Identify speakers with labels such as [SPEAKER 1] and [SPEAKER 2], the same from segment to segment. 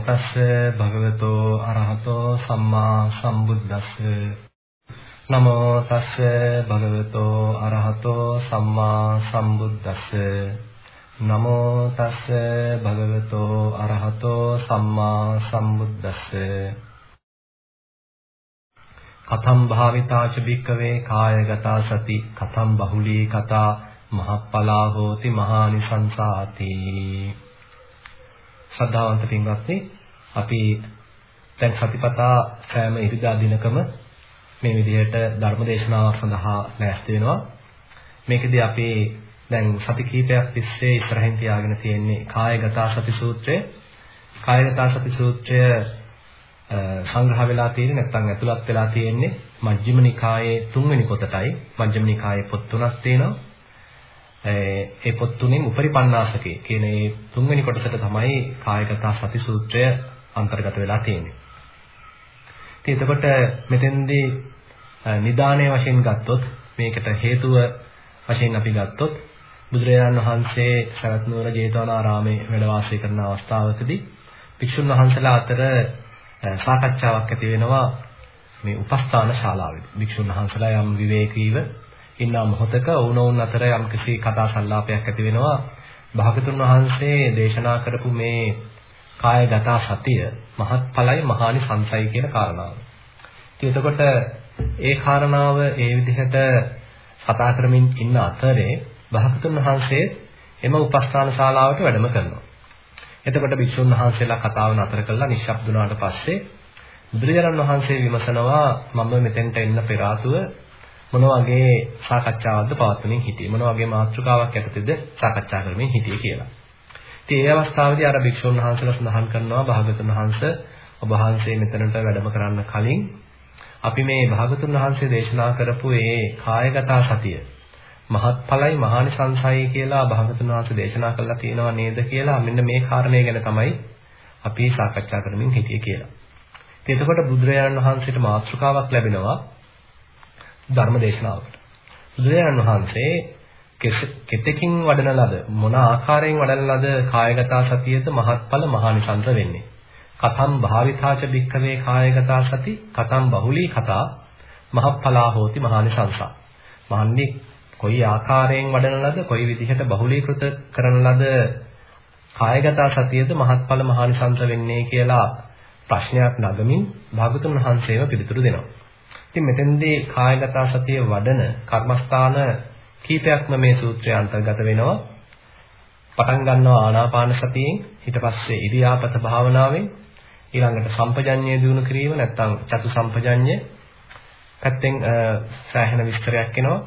[SPEAKER 1] තස්ස භගවතෝ අරහතෝ සම්මා සම්බුද්දස්ස. නමෝ තස්ස භගවතෝ අරහතෝ සම්මා සම්බුද්දස්ස. නමෝ තස්ස භගවතෝ අරහතෝ සම්මා සම්බුද්දස්ස. කතම් භාවිතාච භික්කවේ කායගතා සති කතම් බහුලී කතා මහප්පලා හෝති මහානිසංසාති. ශ්‍රද්ධාවන්ත පින්වත්නි අපි දැන් සතිපතා සෑම ඉරිදා දිනකම මේ විදිහට ධර්ම දේශනාවක් සඳහා ලෑස්ති වෙනවා. මේකෙදී අපි දැන් සති කීපයක් තිස්සේ ඉස්සරහින් තියාගෙන තියෙන්නේ කායගත සති සූත්‍රය. කායගත සති සූත්‍රය සංග්‍රහ වෙලා තියෙන්නේ නැත්නම් ඇතුළත් වෙලා තියෙන්නේ මජ්ක්‍ධිම නිකායේ තුන්වෙනි පොතටයි. මජ්ක්‍ධිම නිකායේ පොත් තුනක් තියෙනවා. ඒ පොත් තුනෙන් උපරිපන්නාසකේ කියන ඒ තුන්වෙනි කොටසට තමයි කායගත සති සූත්‍රය අන්තර්ගත වෙලා තියෙන්නේ. ඉතින් එතකොට මෙතෙන්දී නිදානයේ වශයෙන් ගත්තොත් මේකට හේතුව වශයෙන් අපි ගත්තොත් බුදුරජාණන් වහන්සේ සරත් නුවර ජේතවනාරාමේ වැඩ වාසය කරන අවස්ථාවකදී භික්ෂුන් වහන්සේලා අතර සාකච්ඡාවක් ඇති වෙනවා මේ උපස්ථාන ශාලාවේදී. භික්ෂුන් වහන්සේලා යම් විවේකීව ඉන්න මොහොතක වුණොන් අතර යම් කිසි කතා සංලාපයක් ඇති වෙනවා. භාගතුන් වහන්සේ දේශනා කරපු මේ කායගත සතිය මහත්ඵලයි මහානි සංසයි කියන කාරණාව. ඉතින් එතකොට ඒ කාරණාව ඒ විදිහට කතා කරමින් ඉන්න අතරේ භාගතුන් වහන්සේ එම උපස්ථාන ශාලාවට වැඩම කරනවා. එතකොට භික්ෂුන් වහන්සේලා කතාව නතර කළා නිශ්ශබ්ද වුණාට පස්සේ බුදුරජාණන් වහන්සේ විමසනවා මම මෙතෙන්ට එන්න පෙර මොන වගේ සාකච්ඡාවක්ද පවත්වමින් හිටියේ මොන වගේ මාතෘකාවක් යටතේද සාකච්ඡා කරමින් හිටියේ කියලා. ඉතින් ඒ අවස්ථාවේදී අර භික්ෂුන් වහන්සේලා සඳහන් කරනවා භාගතුන් වහන්සේ ඔබ වහන්සේ මෙතනට වැඩම කරන්න කලින් අපි මේ භාගතුන් වහන්සේ දේශනා කරපු ඒ කායගත සතිය මහත්ඵලයි මහානිසංසයි කියලා භාගතුන් වහන්සේ දේශනා කළා තියෙනවා නේද කියලා මෙන්න මේ කාරණය ගැන තමයි අපි සාකච්ඡා කරමින් හිටියේ කියලා. ඉතින් එතකොට බුදුරජාණන් වහන්සේට මාතෘකාවක් ලැබෙනවා ධර්ම දේශනාවකට. බුදුරජාණන් වහන්සේ කෙතකින් වඩන ලද මොන ආකාරයෙන් වඩන ලද කායගත සතියද මහත්ඵල මහානිසංස වෙන්නේ. කතම් භාවිතාච භික්ඛවේ කායගත සති කතම් බහුලී කතා මහත්ඵලා හෝති මහානිසංසා. මහන්නේ කොයි ආකාරයෙන් වඩන ලද කොයි විදිහට බහුලීකృత කරන ලද කායගත සතියද මහත්ඵල මහානිසංස වෙන්නේ කියලා ප්‍රශ්නයක් නගමින් භාගතුන් වහන්සේව පිළිතුරු දෙනවා. ඉතින් මෙතෙන්දී කායගත සතිය වඩන කර්මස්ථාන කීපයක්ම මේ සූත්‍රය අන්තර්ගත වෙනවා. පටන් ගන්නවා ආනාපාන සතියෙන්. ඊට පස්සේ ඉරියාපත භාවනාවෙන්. ඊළඟට සම්පජඤ්ඤය දිනු කිරීම නැත්නම් චතු සම්පජඤ්ඤය පැත්තෙන් සෑහෙන විස්තරයක් එනවා.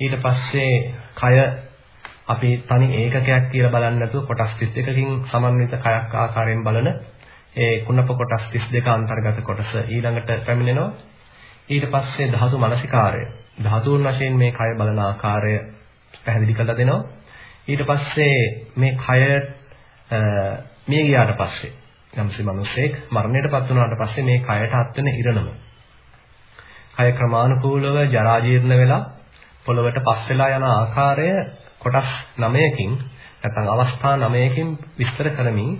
[SPEAKER 1] ඊට පස්සේ කය අපි තනි ඒකකයක් කියලා බලන්නේ නැතුව කොටස් 32කින් සමන්විත කයක් ආකාරයෙන් බලන ඒ කුණප කොටස් 32 අන්තර්ගත කොටස ඊළඟට පැමිණෙනවා. ඊට පස්සේ ධාතු මනසිකාරය. ධාතුන් වශයෙන් මේ කය බලන ආකාරය පැහැදිලි කරලා දෙනවා. ඊට පස්සේ මේ කය මිය ගියාට පස්සේ යම්සි මිනිසෙක් මරණයටපත් වුණාට පස්සේ මේ කයට අත්වෙන ඉරණම. කය ක්‍රමානුකූලව ජරා ජීර්ණ වෙලා පොළවට පස් වෙලා යන ආකාරය කොටස් 9කින් නැත්නම් අවස්ථා 9කින් විස්තර කරමින්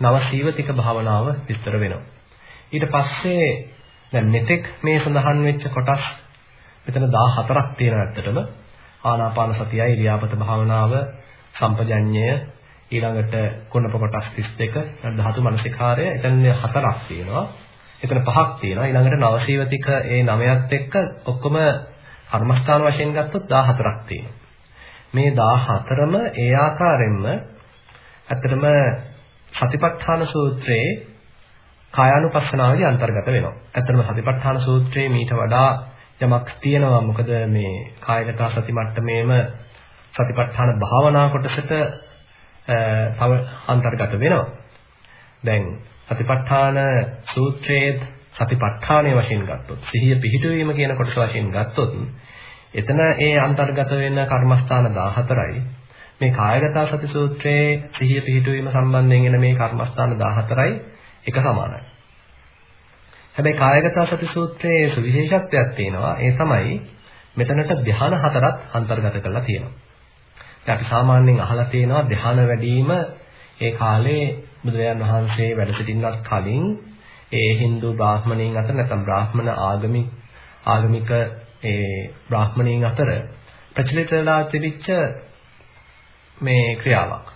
[SPEAKER 1] නව සීවතික භාවනාව විස්තර වෙනවා. ඊට පස්සේ දැන් මෙතෙක් මේ සඳහන් වෙච්ච කොටස් මෙතන 14ක් තියෙනවා ඇත්තටම. ආනාපාන සතියයි ඉරියාපත භාවනාව, සම්පජඤ්ඤය, ඊළඟට කුණප කොටස් 32, ධාතු මනසිකාරය, එතන හතරක් තියෙනවා. එතන පහක් තියෙනවා. ඊළඟට නවසීවතික ඒ නවයත් එක්ක ඔක්කොම කර්මස්ථාන වශයෙන් ගත්තොත් 14ක් තියෙනවා. මේ 14ම ඒ ආකාරයෙන්ම ඇත්තටම සතිපට්ඨාන සූත්‍රයේ කායානුපස්සනාවේදී අන්තර්ගත වෙනවා. ඇත්තටම සතිපට්ඨාන සූත්‍රයේ මීට වඩා යමක් තියෙනවා. මොකද මේ කායගත සති මට්ටමේම සතිපට්ඨාන භාවනා කොටසට තව අන්තර්ගත වෙනවා. දැන් සතිපට්ඨාන සූත්‍රයේ සතිපට්ඨානයේ වශයෙන් ගත්තොත් සිහිය පිහිටුවීම කියන කොටස වශයෙන් ගත්තොත් එතන ඒ අන්තර්ගත වෙන කර්මස්ථාන 14යි මේ කායගත සති සූත්‍රයේ සිහිය පිහිටුවීම සම්බන්ධයෙන් එන මේ කර්මස්ථාන 14යි එක සමානයි. හැබැයි කායගත සති සූත්‍රයේ සුවිශේෂත්වයක් තියෙනවා ඒ තමයි මෙතනට ධ්‍යාන හතරක් අන්තර්ගත කරලා තියෙනවා. අපි සාමාන්‍යයෙන් අහලා තියෙනවා ධ්‍යාන වැඩිම ඒ කාලේ බුදුරජාන් වහන්සේ වැඩ සිටින්නත් කලින් ඒ Hindu බ්‍රාහ්මණයින් අතර නැත්නම් බ්‍රාහ්මණ ආගමික ආගමික ඒ බ්‍රාහ්මණයින් අතර ප්‍රචලිත වෙලා තිබිච්ච මේ ක්‍රියාවක්.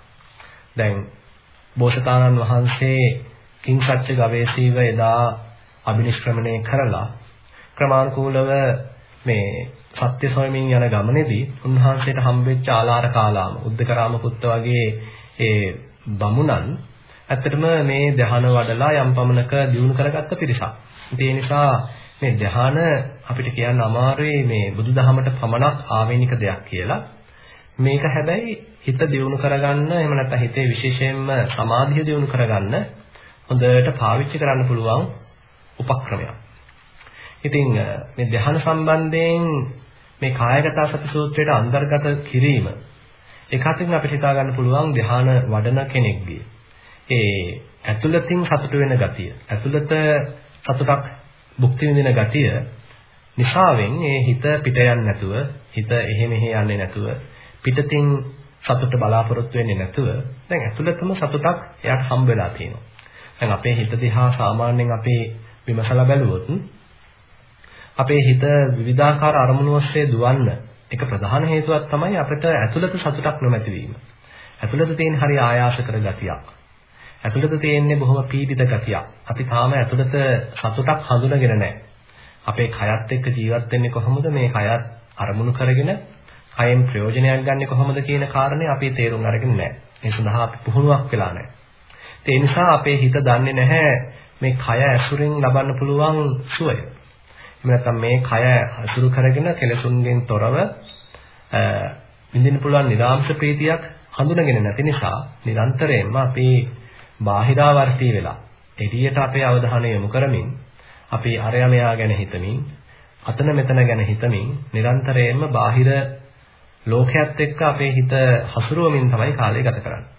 [SPEAKER 1] දැන් බෝසතාණන් වහන්සේ කිංසච්ච ගවේෂීව එදා අභිනිෂ්ක්‍රමණය කරලා ක්‍රමානුකූලව මේ සත්‍ය සොයමින් යන ගමනේදී උන්වහන්සේට හම්බෙච්ච ආලාර කාලාම උද්දකරාම පුත්ත වගේ ඒ බමුණන් ඇත්තටම මේ ධ්‍යාන වඩලා යම් පමණක දියුණු කරගත්ත පිරිසක්. ඒ නිසා මේ ධ්‍යාන අපිට කියන්න අමාරුයි මේ බුදුදහමට පමණක් ආවේනික දෙයක් කියලා. මේක හැබැයි හිත දියුණු කරගන්න එහෙම නැත්නම් හිතේ විශේෂයෙන්ම සමාධිය දියුණු කරගන්න හොඳට පාවිච්චි කරන්න පුළුවන් උපක්‍රමයක්. ඉතින් මේ ධ්‍යාන සම්බන්ධයෙන් මේ කායගත සති සූත්‍රයට අන්තර්ගත කිරීම එකකින් අපිට හිතා ගන්න පුළුවන් ධ්‍යාන වඩන කෙනෙක්ගේ ඒ ඇතුළතින් සතුට වෙන ගතිය ඇතුළත සතුටක් භුක්ති විඳින ගතිය නිසාවෙන් ඒ හිත පිට යන්නේ නැතුව හිත එහෙ මෙහෙ යන්නේ නැතුව පිටතින් සතුට බලාපොරොත්තු වෙන්නේ නැතුව දැන් ඇතුළතම සතුටක් එයාට හම්බ වෙලා තියෙනවා. දැන් අපේ හිත දිහා සාමාන්‍යයෙන් අපේ විමසලා බැලුවොත් අපේ හිත විවිධාකාර අරමුණු ඔස්සේ දුවන්න එක ප්‍රධාන හේතුවක් තමයි අපිට ඇතුළත සතුටක් නොමැති වීම. ඇතුළත තියෙන හරි ආයාස කර ගතියක්. ඇතුළත තියෙන්නේ බොහොම පීඩිත ගතියක්. අපි තාම ඇතුළත සතුටක් හඳුනගෙන නැහැ. අපේ කයත් එක්ක ජීවත් වෙන්නේ කොහොමද මේ කයත් අරමුණු කරගෙන කයෙන් ප්‍රයෝජනයක් ගන්නෙ කොහොමද කියන කාරණේ අපි තේරුම් අරගෙන නැහැ. ඒ සඳහා අපි පුහුණුවක් වෙලා නැහැ. ඒ නිසා අපේ හිත දන්නේ නැහැ මේ කය ඇසුරින් ලබන්න පුළුවන් සුවය. එහෙම නැත්නම් මේ කය අසුරු කරගෙන කෙලසුන්ගෙන් තොරව විඳින්න පුළුවන් නිරාම්ශ ප්‍රීතියක් හඳුනගෙන නැති නිසා නිරන්තරයෙන්ම අපි බාහිරාවර්තී වෙලා එළියට අපේ අවධානය යොමු කරමින් අපි අරය මෙයා ගැන හිතමින් අතන මෙතන ගැන හිතමින් නිරන්තරයෙන්ම බාහිර ලෝකයක් එක්ක අපේ හිත හසුරුවමින් තමයි කාලය ගත කරන්නේ.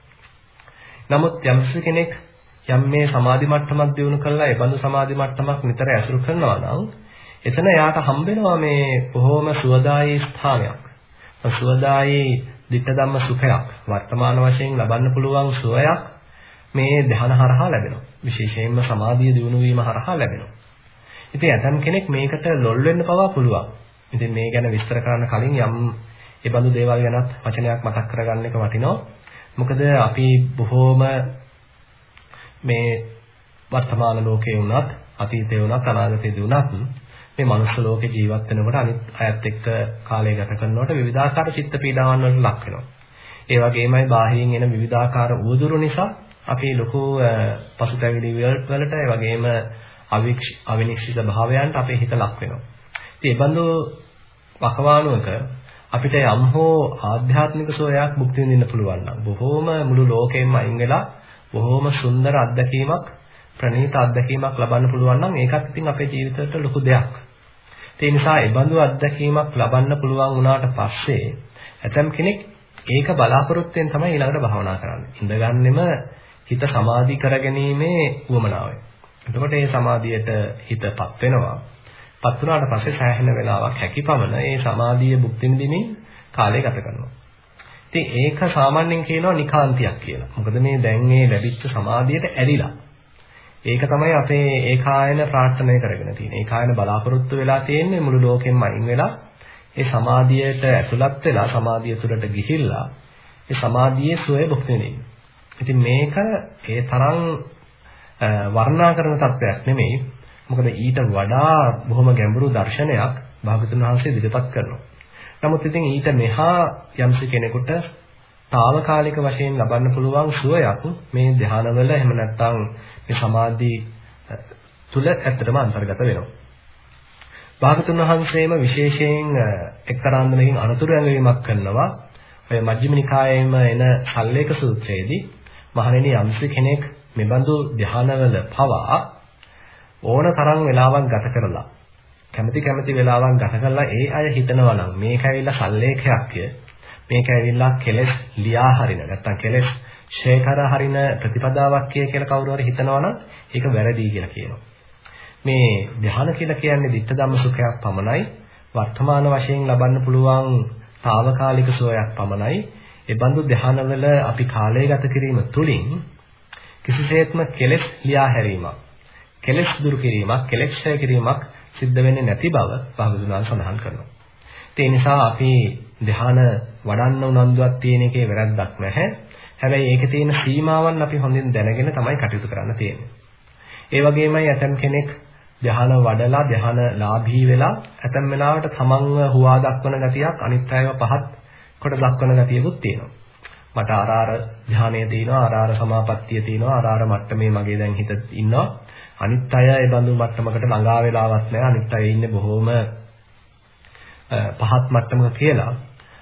[SPEAKER 1] නමුත් යම්ස කෙනෙක් යම් මේ සමාධි මට්ටමක් දිනු කළා ඒ බඳු සමාධි මට්ටමක් නිතර ඇසුරු කරනවා නම් එතන යාට හම්බෙනවා මේ බොහොම සුවදායී ස්ථානයක්. සුවදායී ditta ධම්ම සුඛයක් වර්තමාන වශයෙන් ලබන්න පුළුවන් සුවයක් මේ ධ්‍යාන හරහා ලැබෙනවා. විශේෂයෙන්ම සමාධිය දිනු වීම හරහා ලැබෙනවා. ඉතින් ඇතම් කෙනෙක් මේකට ලොල් වෙන්න පවා පුළුවන්. ඉතින් මේ ගැන විස්තර කරන්න කලින් යම් ඒ බඳු දේවල් ගැනත් වචනයක් මතක් කරගන්න එක වටිනවා. මොකද අපි බොහෝම මේ වර්තමාන ලෝකේ වුණත් අතීතේ වුණත් අනාගතේදී වුණත් මේ මනුස්ස ලෝකේ ජීවත් වෙනකොට අනිත් අයත් එක්ක කාලය ගත කරනකොට විවිධාකාර චිත්ත පීඩාවන් වලට ලක් වෙනවා. ඒ වගේමයි බාහිරින් එන විවිධාකාර උවදුරු නිසා අපි ලොකු පසුතැවිලි වලට ඒ වගේම අවිනිශ්චිත භාවයන්ට අපේ හිත ලක් වෙනවා. ඉතින් ඒ බඳු වකවානුවක අපිට යම් හෝ ආධ්‍යාත්මික සෝයක් මුක්ති විඳින්න පුළුවන් නම් බොහෝම මුළු ලෝකෙම අයින් වෙලා බොහෝම සුන්දර අත්දැකීමක් ප්‍රණීත අත්දැකීමක් ලබන්න පුළුවන් නම් ඒකත් ඉතින් අපේ ජීවිතයට ලොකු දෙයක්. ඒ නිසා ඒ බඳු අත්දැකීමක් ලබන්න පුළුවන් වුණාට පස්සේ ඇතම් කෙනෙක් ඒක බලාපොරොත්තුෙන් තමයි ඊළඟට භාවනා කරන්නේ. ඉඳගන්නෙම හිත සමාධි කරගැනීමේ උවමනාවයි. එතකොට මේ සමාධියට හිතපත් වෙනවා. පත් වුණාට පස්සේ සෑහෙන වෙලාවක් හැකිපමණ ඒ සමාධිය භුක්ති විඳින්මින් කාලය ගත කරනවා. ඉතින් ඒක සාමාන්‍යයෙන් කියනවා නිකාන්තියක් කියලා. මොකද මේ දැන් මේ ලැබිච්ච සමාධියට ඇලිලා. ඒක තමයි අපේ ඒකායන ප්‍රාර්ථනා කරගෙන තියෙන්නේ. ඒකායන බලාපොරොත්තු වෙලා තියෙන්නේ මුළු ලෝකෙම අයින් වෙලා ඒ සමාධියට ඇතුළත් වෙලා සමාධිය තුළට ගිහිල්ලා ඒ සමාධියේ සුවය භුක්ති විඳින්න. ඉතින් මේක ඒ තරම් වර්ණනා කරන තත්වයක් නෙමෙයි. මොකද ඊට වඩා බොහොම ගැඹුරු දර්ශනයක් භාගතුන් වහන්සේ ඉදිරිපත් කරනවා. නමුත් ඉතින් ඊට මෙහා යම්සි කෙනෙකුට తాවකාලික වශයෙන් ලබන්න පුළුවන් සුවයක් මේ ධානවල එහෙම නැත්නම් මේ සමාධි තුල ඇත්තටම අන්තර්ගත වෙනවා. භාගතුන් වහන්සේම විශේෂයෙන් එක්තරාන්දමකින් අනුතුරු ඇඟවීමක් කරනවා. ඔය මජ්ක්‍ධිම නිකායේම එන සල්ලේක සූත්‍රයේදී මහණෙනි යම්සි කෙනෙක් මෙබඳු ධානවල පවා ඕන තරම් වෙලාවක් ගත කරලා කැමති කැමති වෙලාවක් ගත කරලා ඒ අය හිතනවා නම් මේක ඇවිල්ලා සල්ලේඛයක්ය මේක ඇවිල්ලා කෙලස් ලියා හරින නැත්තම් කෙලස් ෂේකර හරින ප්‍රතිපදාවක් කියලා කවුරු හරි හිතනවා නම් ඒක වැරදි කියලා කියනවා. මේ ධ්‍යාන කියලා කියන්නේ ditta ධම්ම සුඛයක් පමණයි වර්තමාන වශයෙන් ලබන්න පුළුවන් తాවකාලික සෝයක් පමණයි. ඒ බඳු ධ්‍යානවල අපි කාලය ගත කිරීම තුළින් කිසිසේත්ම කෙලෙස් ලියා හැරීමක් කෙලෙස් දුරු කිරීමක් කෙලෙස් ඡය කිරීමක් සිද්ධ වෙන්නේ නැති බව භාගතුනාන් සඳහන් කරනවා. ඒ නිසා අපි ධ්‍යාන වඩන්න උනන්දුවක් තියෙන එකේ වැරද්දක් නැහැ. හැබැයි ඒකේ තියෙන සීමාවන් අපි හොඳින් දැනගෙන තමයි කටයුතු කරන්න තියෙන්නේ. ඒ වගේමයි ඇතම් කෙනෙක් ධ්‍යාන වඩලා ධ්‍යාන ලාභී වෙලා ඇතම් වෙලාවට තමන්ව හුවා දක්වන ගතියක් අනිත් අයව පහත් කොට දක්වන ගතියකුත් තියෙනවා. මට ආරාර ධ්‍යානය තියෙනවා ආරාර සමාපත්තිය තියෙනවා ආරාර මට්ටමේ මගේ දැන් හිත ඉන්නවා අනිත් අය ඒ බඳු මට්ටමකට ළඟා වෙලාවක් නැහැ අනිත් අය ඉන්නේ බොහොම පහත් මට්ටමක කියලා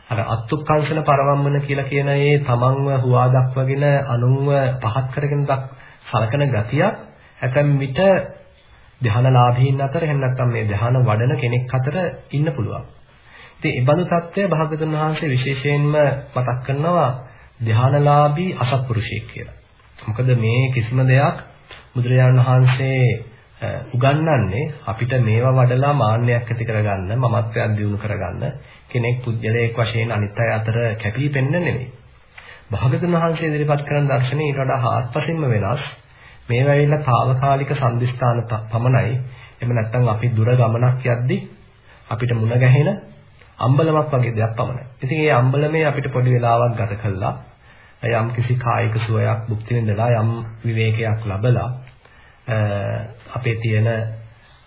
[SPEAKER 1] අර අත්ුක්කංශන පරවම්මන කියලා කියන ඒ තමන්ව හුවා දක්වගෙන අනුන්ව පහත් කරගෙන දක් සලකන ගතියක් ඇතැම් විට ධානලාභීන් අතර එහෙම නැත්නම් මේ ධාන වඩන කෙනෙක් අතර ඉන්න පුළුවන්. ඉතින් ඒ බඳු தත්ත්වය භාගතුන් වහන්සේ විශේෂයෙන්ම මතක් කරනවා ධානලාභී අසත්පුරුෂයෙක් කියලා. මොකද මේ කිසිම දෙයක් බුදුරජාණන් වහන්සේ උගන්වන්නේ අපිට මේවා වඩලා මාන්නයක් ඇති කරගන්න, මමත්වයක් දියුණු කරගන්න, කෙනෙක් පුද්ගලයෙක් වශයෙන් අනිත් අය අතර කැපී පෙනෙන්න නෙමෙයි. භාගතුන් වහන්සේ ඉදිරිපත් කරන දර්ශනය ඊට වඩා හාත්පසින්ම වෙනස්. මේවා ඇවිල්ලා తాවකාලික සම්දිස්ථාන පමණයි. එහෙම නැත්නම් අපි දුර ගමනක් යද්දී අපිට මුණ ගැහෙන අම්බලමක් වගේ දෙයක් පමණයි. ඉතින් මේ අම්බලමේ අපිට පොඩි වෙලාවක් ගත කළා යම් කිසි කායික සුවයක් භුක්ති විඳලා යම් විවේකයක් ලබලා අපේ තියෙන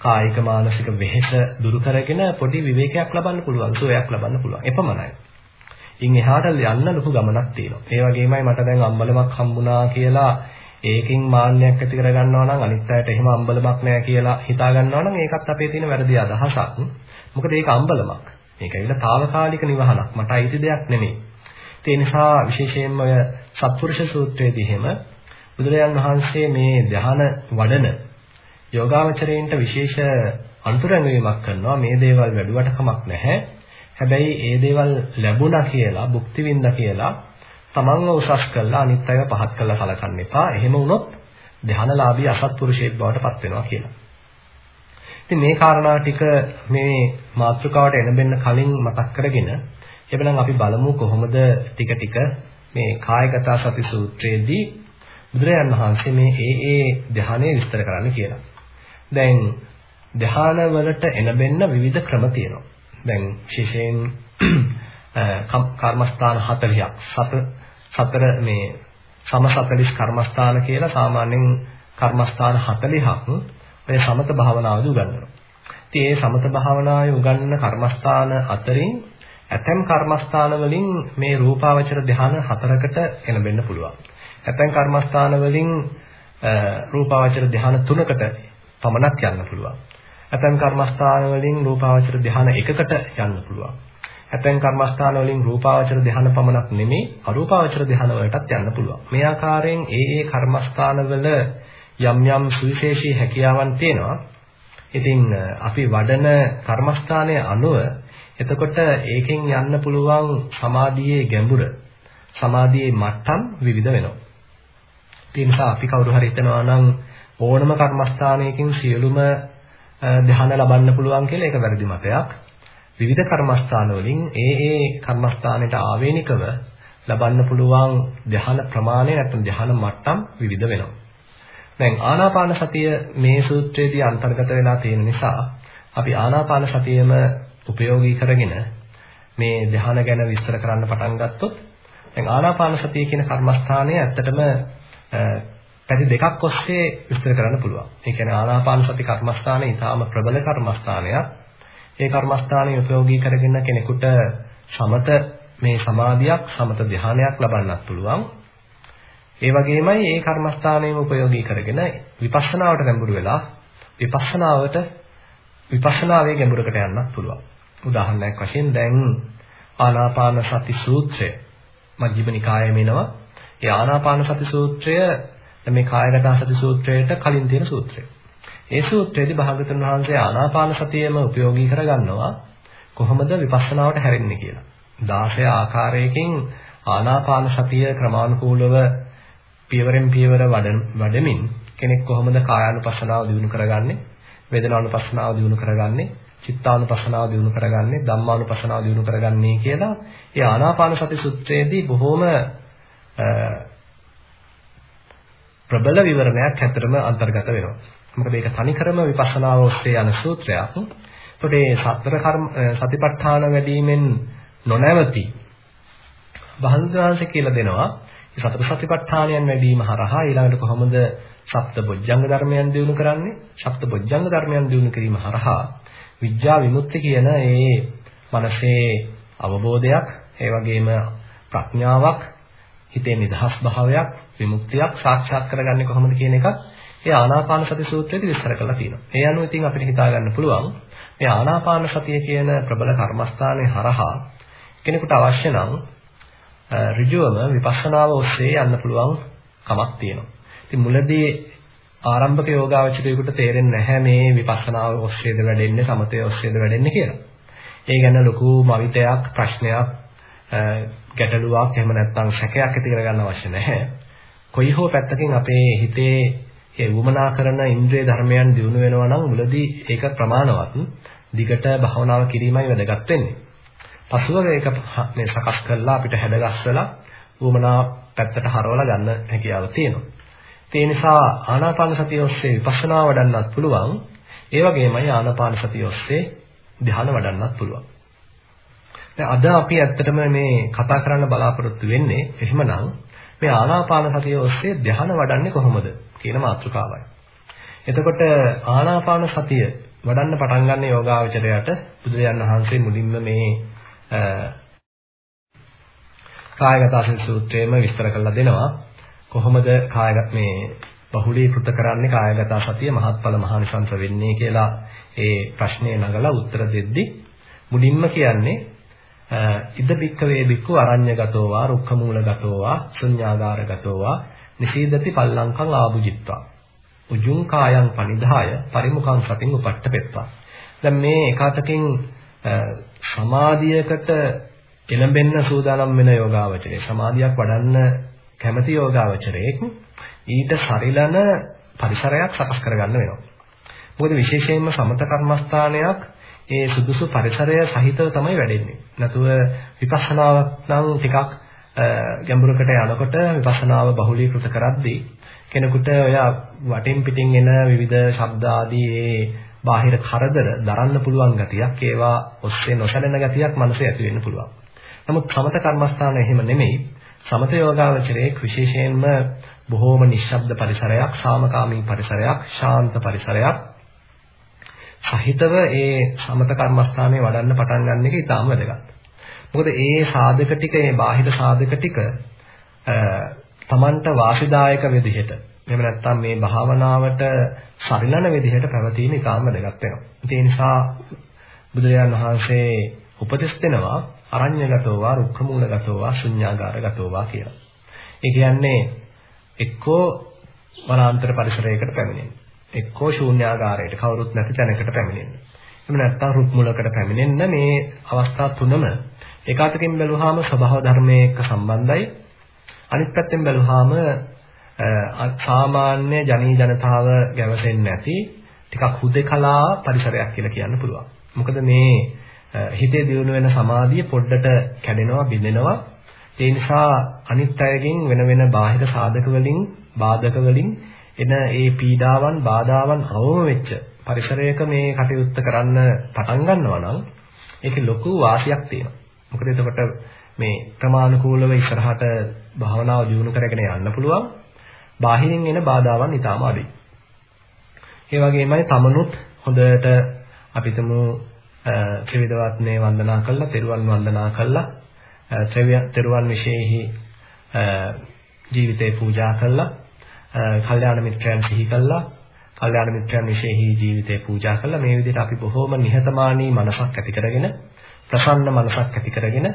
[SPEAKER 1] කායික මානසික වෙහෙස දුරු කරගෙන පොඩි විවේකයක් ලබන්න පුළුවන් සුවයක් ලබන්න පුළුවන් එපමණයි. ඉන් එහාට යන්න ලොකු ගමනක් තියෙනවා. ඒ වගේමයි මට දැන් අම්බලමක් හම්බුණා කියලා ඒකෙන් මාන්නයක් ඇති කර ගන්නවා නම් අනිත් අයට එහෙම අම්බලමක් නැහැ කියලා හිතා ගන්නවා නම් ඒකත් අපේ තියෙන වැරදි අදහසක්. මොකද ඒක අම්බලමක්. මේක ඇවිල්ලා తాවකාලික නිවහනක්. මට අයිති දෙයක් නෙමෙයි. ඒ නිසා විශේෂයෙන්ම ඔය සත්පුරුෂ සූත්‍රයේදී එහෙම බුදුරජාන් වහන්සේ මේ ධ්‍යාන වඩන යෝගාවචරයින්ට විශේෂ අනුතරංගවීමක් කරනවා මේ දේවල් වැඩුවට කමක් නැහැ. හැබැයි ඒ දේවල් ලැබුණා කියලා, භුක්ති විඳා කියලා තමන්ව උසස් කළා අනිත් අයව පහත් කළා සලකන්න එපා. එහෙම වුණොත් ධානලාභී අසත්පුරුෂයෙක් බවට පත් වෙනවා කියලා. ඉතින් මේ කාරණා ටික මේ මාතෘකාවට එනබෙන්න කලින් මතක් කරගෙන එබනම් අපි බලමු කොහොමද ටික ටික මේ කායගත සති සූත්‍රයේදී බුදුරජාන් වහන්සේ මේ ඒ ඒ ධානය විස්තර කරන්න කියලා. දැන් ධාන වලට එනබෙන්න විවිධ ක්‍රම තියෙනවා. දැන් විශේෂයෙන් කර්මස්ථාන 40ක් සත සතර මේ සම 40 කර්මස්ථාන කියලා සාමාන්‍යයෙන් කර්මස්ථාන 40ක් ඔය සමත භාවනාවදී උගන්වනවා. ඉතින් මේ සමත භාවනාවේ උගන්වන කර්මස්ථාන අතරින් ඇතැම් කර්මස්ථාන වලින් මේ රූපාවචර ධ්‍යාන හතරකට එළඹෙන්න පුළුවන්. ඇතැම් කර්මස්ථාන වලින් රූපාවචර ධ්‍යාන තුනකට පමණක් යන්න පුළුවන්. ඇතැම් කර්මස්ථාන වලින් රූපාවචර ධ්‍යාන එකකට යන්න පුළුවන්. ඇතැම් කර්මස්ථාන වලින් රූපාවචර ධ්‍යාන පමණක් නෙමෙයි අරූපාවචර ධ්‍යාන වලටත් යන්න පුළුවන්. මේ ආකාරයෙන් ඒ ඒ කර්මස්ථානවල යම් යම් සුවිශේෂී හැකියාවන් තියෙනවා. ඉතින් අපි වඩන කර්මස්ථානයේ අනුව එතකොට ඒකෙන් යන්න පුළුවන් සමාධියේ ගැඹුර සමාධියේ මට්ටම් විවිධ වෙනවා. ඒ නිසා අපි කවුරු හරි හිතනවා නම් ඕනම කර්මස්ථානයකින් සියලුම ධ්‍යාන ලබන්න පුළුවන් කියලා ඒක වැරදි මතයක්. විවිධ කර්මස්ථාන වලින් ඒ ඒ කර්මස්ථානෙට ආවේනිකව ලබන්න පුළුවන් ධ්‍යාන ප්‍රමාණය නැත්නම් ධ්‍යාන මට්ටම් විවිධ වෙනවා. දැන් ආනාපාන සතිය මේ සූත්‍රයේදී අන්තර්ගත වෙලා තියෙන නිසා අපි ආනාපාන සතියෙම උපයෝගී කරගෙන මේ ධ්‍යාන ගැන විස්තර කරන්න පටන් ගත්තොත් දැන් ආනාපාන සතිය කියන කර්මස්ථානය ඇත්තටම පැති දෙකක් ඔස්සේ විස්තර කරන්න පුළුවන්. ඒ කියන්නේ ආනාපාන සති කර්මස්ථානය ඊටාම ප්‍රබල කර්මස්ථානයක්. ඒ කර්මස්ථානය උපයෝගී කරගෙන කෙනෙකුට සමත මේ සමාධියක් සමත ධානයක් ලබන්නත් පුළුවන්. ඒ වගේමයි ඒ කර්මස්ථානයම උපයෝගී කරගෙන විපස්සනාවට ගැඹුරු වෙලා විපස්සනාවට විපස්සනාවේ ගැඹුරකට යන්නත් පුළුවන්. උදාහරණයක් වශයෙන් දැන් ආනාපාන සති සූත්‍රය මජ්ක්‍ධිම නිකායේ මෙනවා. ඒ ආනාපාන සති සූත්‍රය මේ කායගත සති සූත්‍රයට කලින් තියෙන සූත්‍රය. ඒ සූත්‍රයේදී භාගතුන් වහන්සේ ආනාපාන සතියම ප්‍රයෝගී කරගන්නවා කොහොමද විපස්සනාවට හැරෙන්නේ කියලා. 16 ආකාරයකින් ආනාපාන සතිය ක්‍රමානුකූලව පියවරෙන් පියවර වඩමින් කෙනෙක් කොහොමද කායානුපස්සනාව දිනු කරගන්නේ වේදනානුපස්සනාව දිනු කරගන්නේ චිත්තානුපස්සනාව දිනු කරගන්නේ ධම්මානුපස්සනාව දිනු කරගන්නේ කියලා ඒ ආනාපාන සති සූත්‍රයේදී බොහොම ප්‍රබල විවරණයක් ඇත්තටම අන්තර්ගත වෙනවා. මොකද ඒක තනිකරම විපස්සනාව ඔස්සේ යන සූත්‍රයක්. ඒකට මේ සතර කර්ම සතිපට්ඨාන වැඩිමෙන් නොනැවති බහන්දාංශ කියලා දෙනවා. මේ සතර සතිපට්ඨානයන් වැඩිම හරහා ඊළඟට කොහොමද සප්ත බොජ්ජංග ධර්මයන් දිනු කරන්නේ? සප්ත බොජ්ජංග ධර්මයන් දිනු කිරීම හරහා විඥා විමුක්ති කියන ඒ මනසේ අවබෝධයක්, ඒ වගේම ප්‍රඥාවක්, හිතේ නිදහස් භාවයක්, විමුක්තියක් සාක්ෂාත් කරගන්නේ කොහොමද කියන එකත් ඒ ආනාපාන සති සූත්‍රයේදී විස්තර කරලා තියෙනවා. ඒ අනුව ඉතින් අපිට හිතා ගන්න පුළුවන් මේ ආනාපාන සතිය කියන ප්‍රබල කර්මස්ථානයේ හරහා කෙනෙකුට අවශ්‍ය නම් ඍජුවම විපස්සනාව ඔස්සේ යන්න පුළුවන් කමක් තියෙනවා. ඉතින් මුලදී ආරම්භක යෝගාවචරයෙකුට තේරෙන්නේ නැහැ මේ විපස්සනාව ඔස්සේද වැඩෙන්නේ සමතය ඔස්සේද වැඩෙන්නේ කියලා. ඒ ගැන ලොකු මවිතයක් ප්‍රශ්නයක් ගැටලුවක් එහෙම නැත්නම් සැකයක් ඇති කරගන්න අවශ්‍ය නැහැ. කොයි හෝ පැත්තකින් අපේ හිතේ ඒ වුමනා කරන ඉන්ද්‍රිය ධර්මයන් දිනු වෙනවා නම් මුලදී ඒක ප්‍රමාණවත් දිගට භවනාව කිරීමයි වැදගත් වෙන්නේ. පසුව ඒක මේ සකස් කරලා අපිට හැඩගස්සලා වුමනා පැත්තට හරවලා ගන්න හැකියාව තියෙනවා. ඒ නිසා ආනාපාන සතිය ඔස්සේ විපස්සනා වඩන්නත් පුළුවන්. ඒ වගේමයි ආනාපාන සතිය ඔස්සේ ධ්‍යාන වඩන්නත් පුළුවන්. දැන් අද අපි ඇත්තටම මේ කතා කරන්න බලාපොරොත්තු වෙන්නේ එහෙමනම් මේ ආනාපාන සතිය ඔස්සේ ධ්‍යාන වඩන්නේ කොහොමද කියන මාතෘකාවයි. එතකොට ආනාපාන සතිය වඩන්න පටන් ගන්න යෝගාවචරයට බුදුරජාණන් වහන්සේ මුලින්ම මේ කායගත ආසන සූත්‍රයේම විස්තර කරලා දෙනවා කොහොමද කායගත මේ බහුලීකృత කරන්නේ කායගත සතිය මහත්ඵල මහානිසංස වෙන්නේ කියලා ඒ ප්‍රශ්නේ නගලා උත්තර දෙද්දි මුලින්ම කියන්නේ ඉද බික්කවේ බික්කු අරඤ්‍යගතෝවා රුක්ඛමූලගතෝවා ශුඤ්ඤාගාරගතෝවා නිසීදති පල්ලංකං ආභුජිත්වා උජුං කායං පනිදාය පරිමුඛං සතින් උපට්ඨපෙත්වා දැන් මේ එකතකින් සමාධියකට එළඹෙන්න සූදානම් වෙන යෝගාවචරය සමාධියක් වඩන්න කැමති යෝගාවචරයෙක් ඊට සරිලන පරිසරයක් සකස් කරගන්න වෙනවා මොකද විශේෂයෙන්ම සමත කර්මස්ථානයක් ඒ සුදුසු පරිසරය සහිතව තමයි වැඩෙන්නේ. නැතුව විපස්සනාවක් නම් ටිකක් ගැඹුරකට යනකොට විපස්සනාව බහුලීකృత කරද්දී කෙනෙකුට ඔය වටින් පිටින් එන විවිධ ශබ්ද ආදී ඒ බාහිර කරදර දරන්න පුළුවන් ගතියක් ඒවා ඔස්සේ නොසැලෙන ගතියක් මනසේ ඇති වෙන්න පුළුවන්. නමුත් සමත කර්මස්ථාන එහෙම නෙමෙයි. සමත යෝගාවචරයේ විශේෂයෙන්ම බොහෝම නිශ්ශබ්ද පරිසරයක්, සාමකාමී පරිසරයක්, ශාන්ත පරිසරයක් සහිතව ඒ සමත කර්මස්ථානයේ වඩන්න පටන් ගන්න එක ඉතාම වැදගත්. මොකද ඒ සාධක ටික, ඒ බාහිර සාධක ටික තමන්ට වාසිදායක විදිහට එහෙම නැත්නම් මේ භාවනාවට සරිලන විදිහට පැවතීම ඉතාම වැදගත් වෙනවා. ඒ නිසා බුදුරජාණන් වහන්සේ උපදෙස් දෙනවා අරඤ්‍යගතෝවා, රුක්ඛමූලගතෝවා, ශුඤ්ඤාගාරගතෝවා කියලා. ඒ කියන්නේ එක්කෝ වනාන්තර පරිසරයකට පැමිණෙන්න. එක්කෝ ශූන්‍යාගාරයට කවුරුත් නැති තැනකට පැමිණෙන්න. එහෙම නැත්නම් රුක් මුලකට පැමිණෙන්න මේ අවස්ථා තුනම එකwidehatකින් බැලුවාම ස්වභාව ධර්මයේ එක්ක සම්බන්ධයි. අනිත් පැත්තෙන් බැලුවාම සාමාන්‍ය ජනී ජනතාව ගැවසෙන්නේ නැති ටිකක් හුදේකලා පරිසරයක් කියලා කියන්න පුළුවන්. මොකද මේ හිතේ දියුණු වෙන සමාධිය පොඩ්ඩට කැඩෙනවා බිඳෙනවා. ඒ නිසා අනිත් අයගෙන් වෙන වෙන බාහිර සාධක වලින් බාධක වලින් එන ඒ පීඩාවන් බාධාවන් අවම වෙච්ච පරිසරයක මේ කටයුත්ත කරන්න පටන් ගන්නවා නම් ඒකේ ලොකු වාසියක් තියෙනවා. මොකද එතකොට මේ ප්‍රමාණිකූලව ඉස්සරහට භාවනාව දියුණු කරගෙන යන්න පුළුවන්. බාහිරින් එන බාධාවන් ඊටාම අඩුයි. ඒ වගේමයි තමනුත් හොඳට අපිටම ත්‍රිවිධවත්නේ වන්දනා කළා, තෙරුවන් වන්දනා කළා, තෙරුවන් විශේෂෙහි ජීවිතේ පූජා කළා කල්යාණ මිත්‍රයන් සිහි කළා කල්යාණ මිත්‍රයන් විශේෂී ජීවිතේ පූජා කළා මේ විදිහට අපි බොහොම නිහතමානී මනසක් ඇති කරගෙන ප්‍රසන්න මනසක් ඇති කරගෙන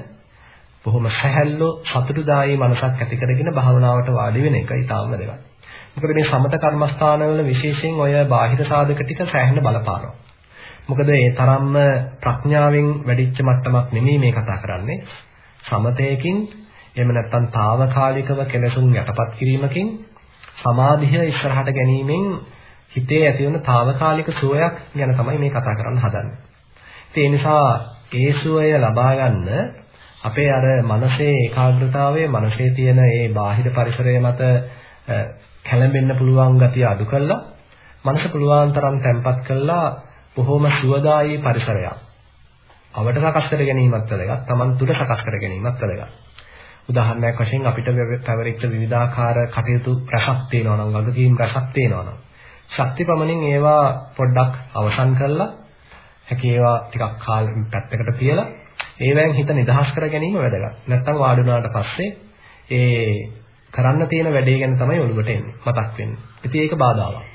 [SPEAKER 1] බොහොම සැහැල්ලු සතුටුදායී මනසක් ඇති කරගෙන භාවනාවට වාඩි වෙන එක ඊටාම වැදගත්. මොකද මේ සමත කර්මස්ථානවල විශේෂයෙන් ඔය බාහිර සාධක ටික සෑහෙන බලපානවා. මොකද ඒ තරම්ම ප්‍රඥාවෙන් වැඩිච්ච මට්ටමක් නෙමෙයි මේ කතා කරන්නේ. සමතයකින් එහෙම නැත්නම් తాවකාලිකව කෙලසුන් යටපත් කිරීමකින් සමාධිය ඉස්සරහට ගැනීමෙන් හිතේ ඇති වෙන తాවකාලික සුවයක් ගැන තමයි මේ කතා කරන්න හදන්නේ. ඒ නිසා ඒ සුවය ලබා ගන්න අපේ අර මනසේ ඒකාග්‍රතාවය මනසේ තියෙන ඒ බාහිර පරිසරය මත කැළඹෙන්න පුළුවන් ගතිය අඩු කළා මනස පුළුවන් තරම් තැම්පත් කළා බොහොම සුවදායී පරිසරයක් අවට සකස් කර ගැනීමත් වැදගත්. Taman තුල සකස් කර ගැනීමත් වැදගත්. උදාහරණයක් වශයෙන් අපිට පැවරිච්ච විවිධාකාර කටයුතු රසක් තියෙනවා නම් වගකීම් රසක් තියෙනවා නම් ශක්ති පමණින් ඒවා පොඩ්ඩක් අවසන් කරලා හැකි ඒවා ටිකක් කාල පැත්තකට තියලා ඒවෙන් හිත නිදහස් කර ගැනීම වැදගත්. නැත්තම් වාඩි වුණාට පස්සේ ඒ කරන්න තියෙන වැඩේ ගැන තමයි ඔළුවට එන්නේ මතක් වෙන්නේ. ඉතින් ඒක බාධාවක්.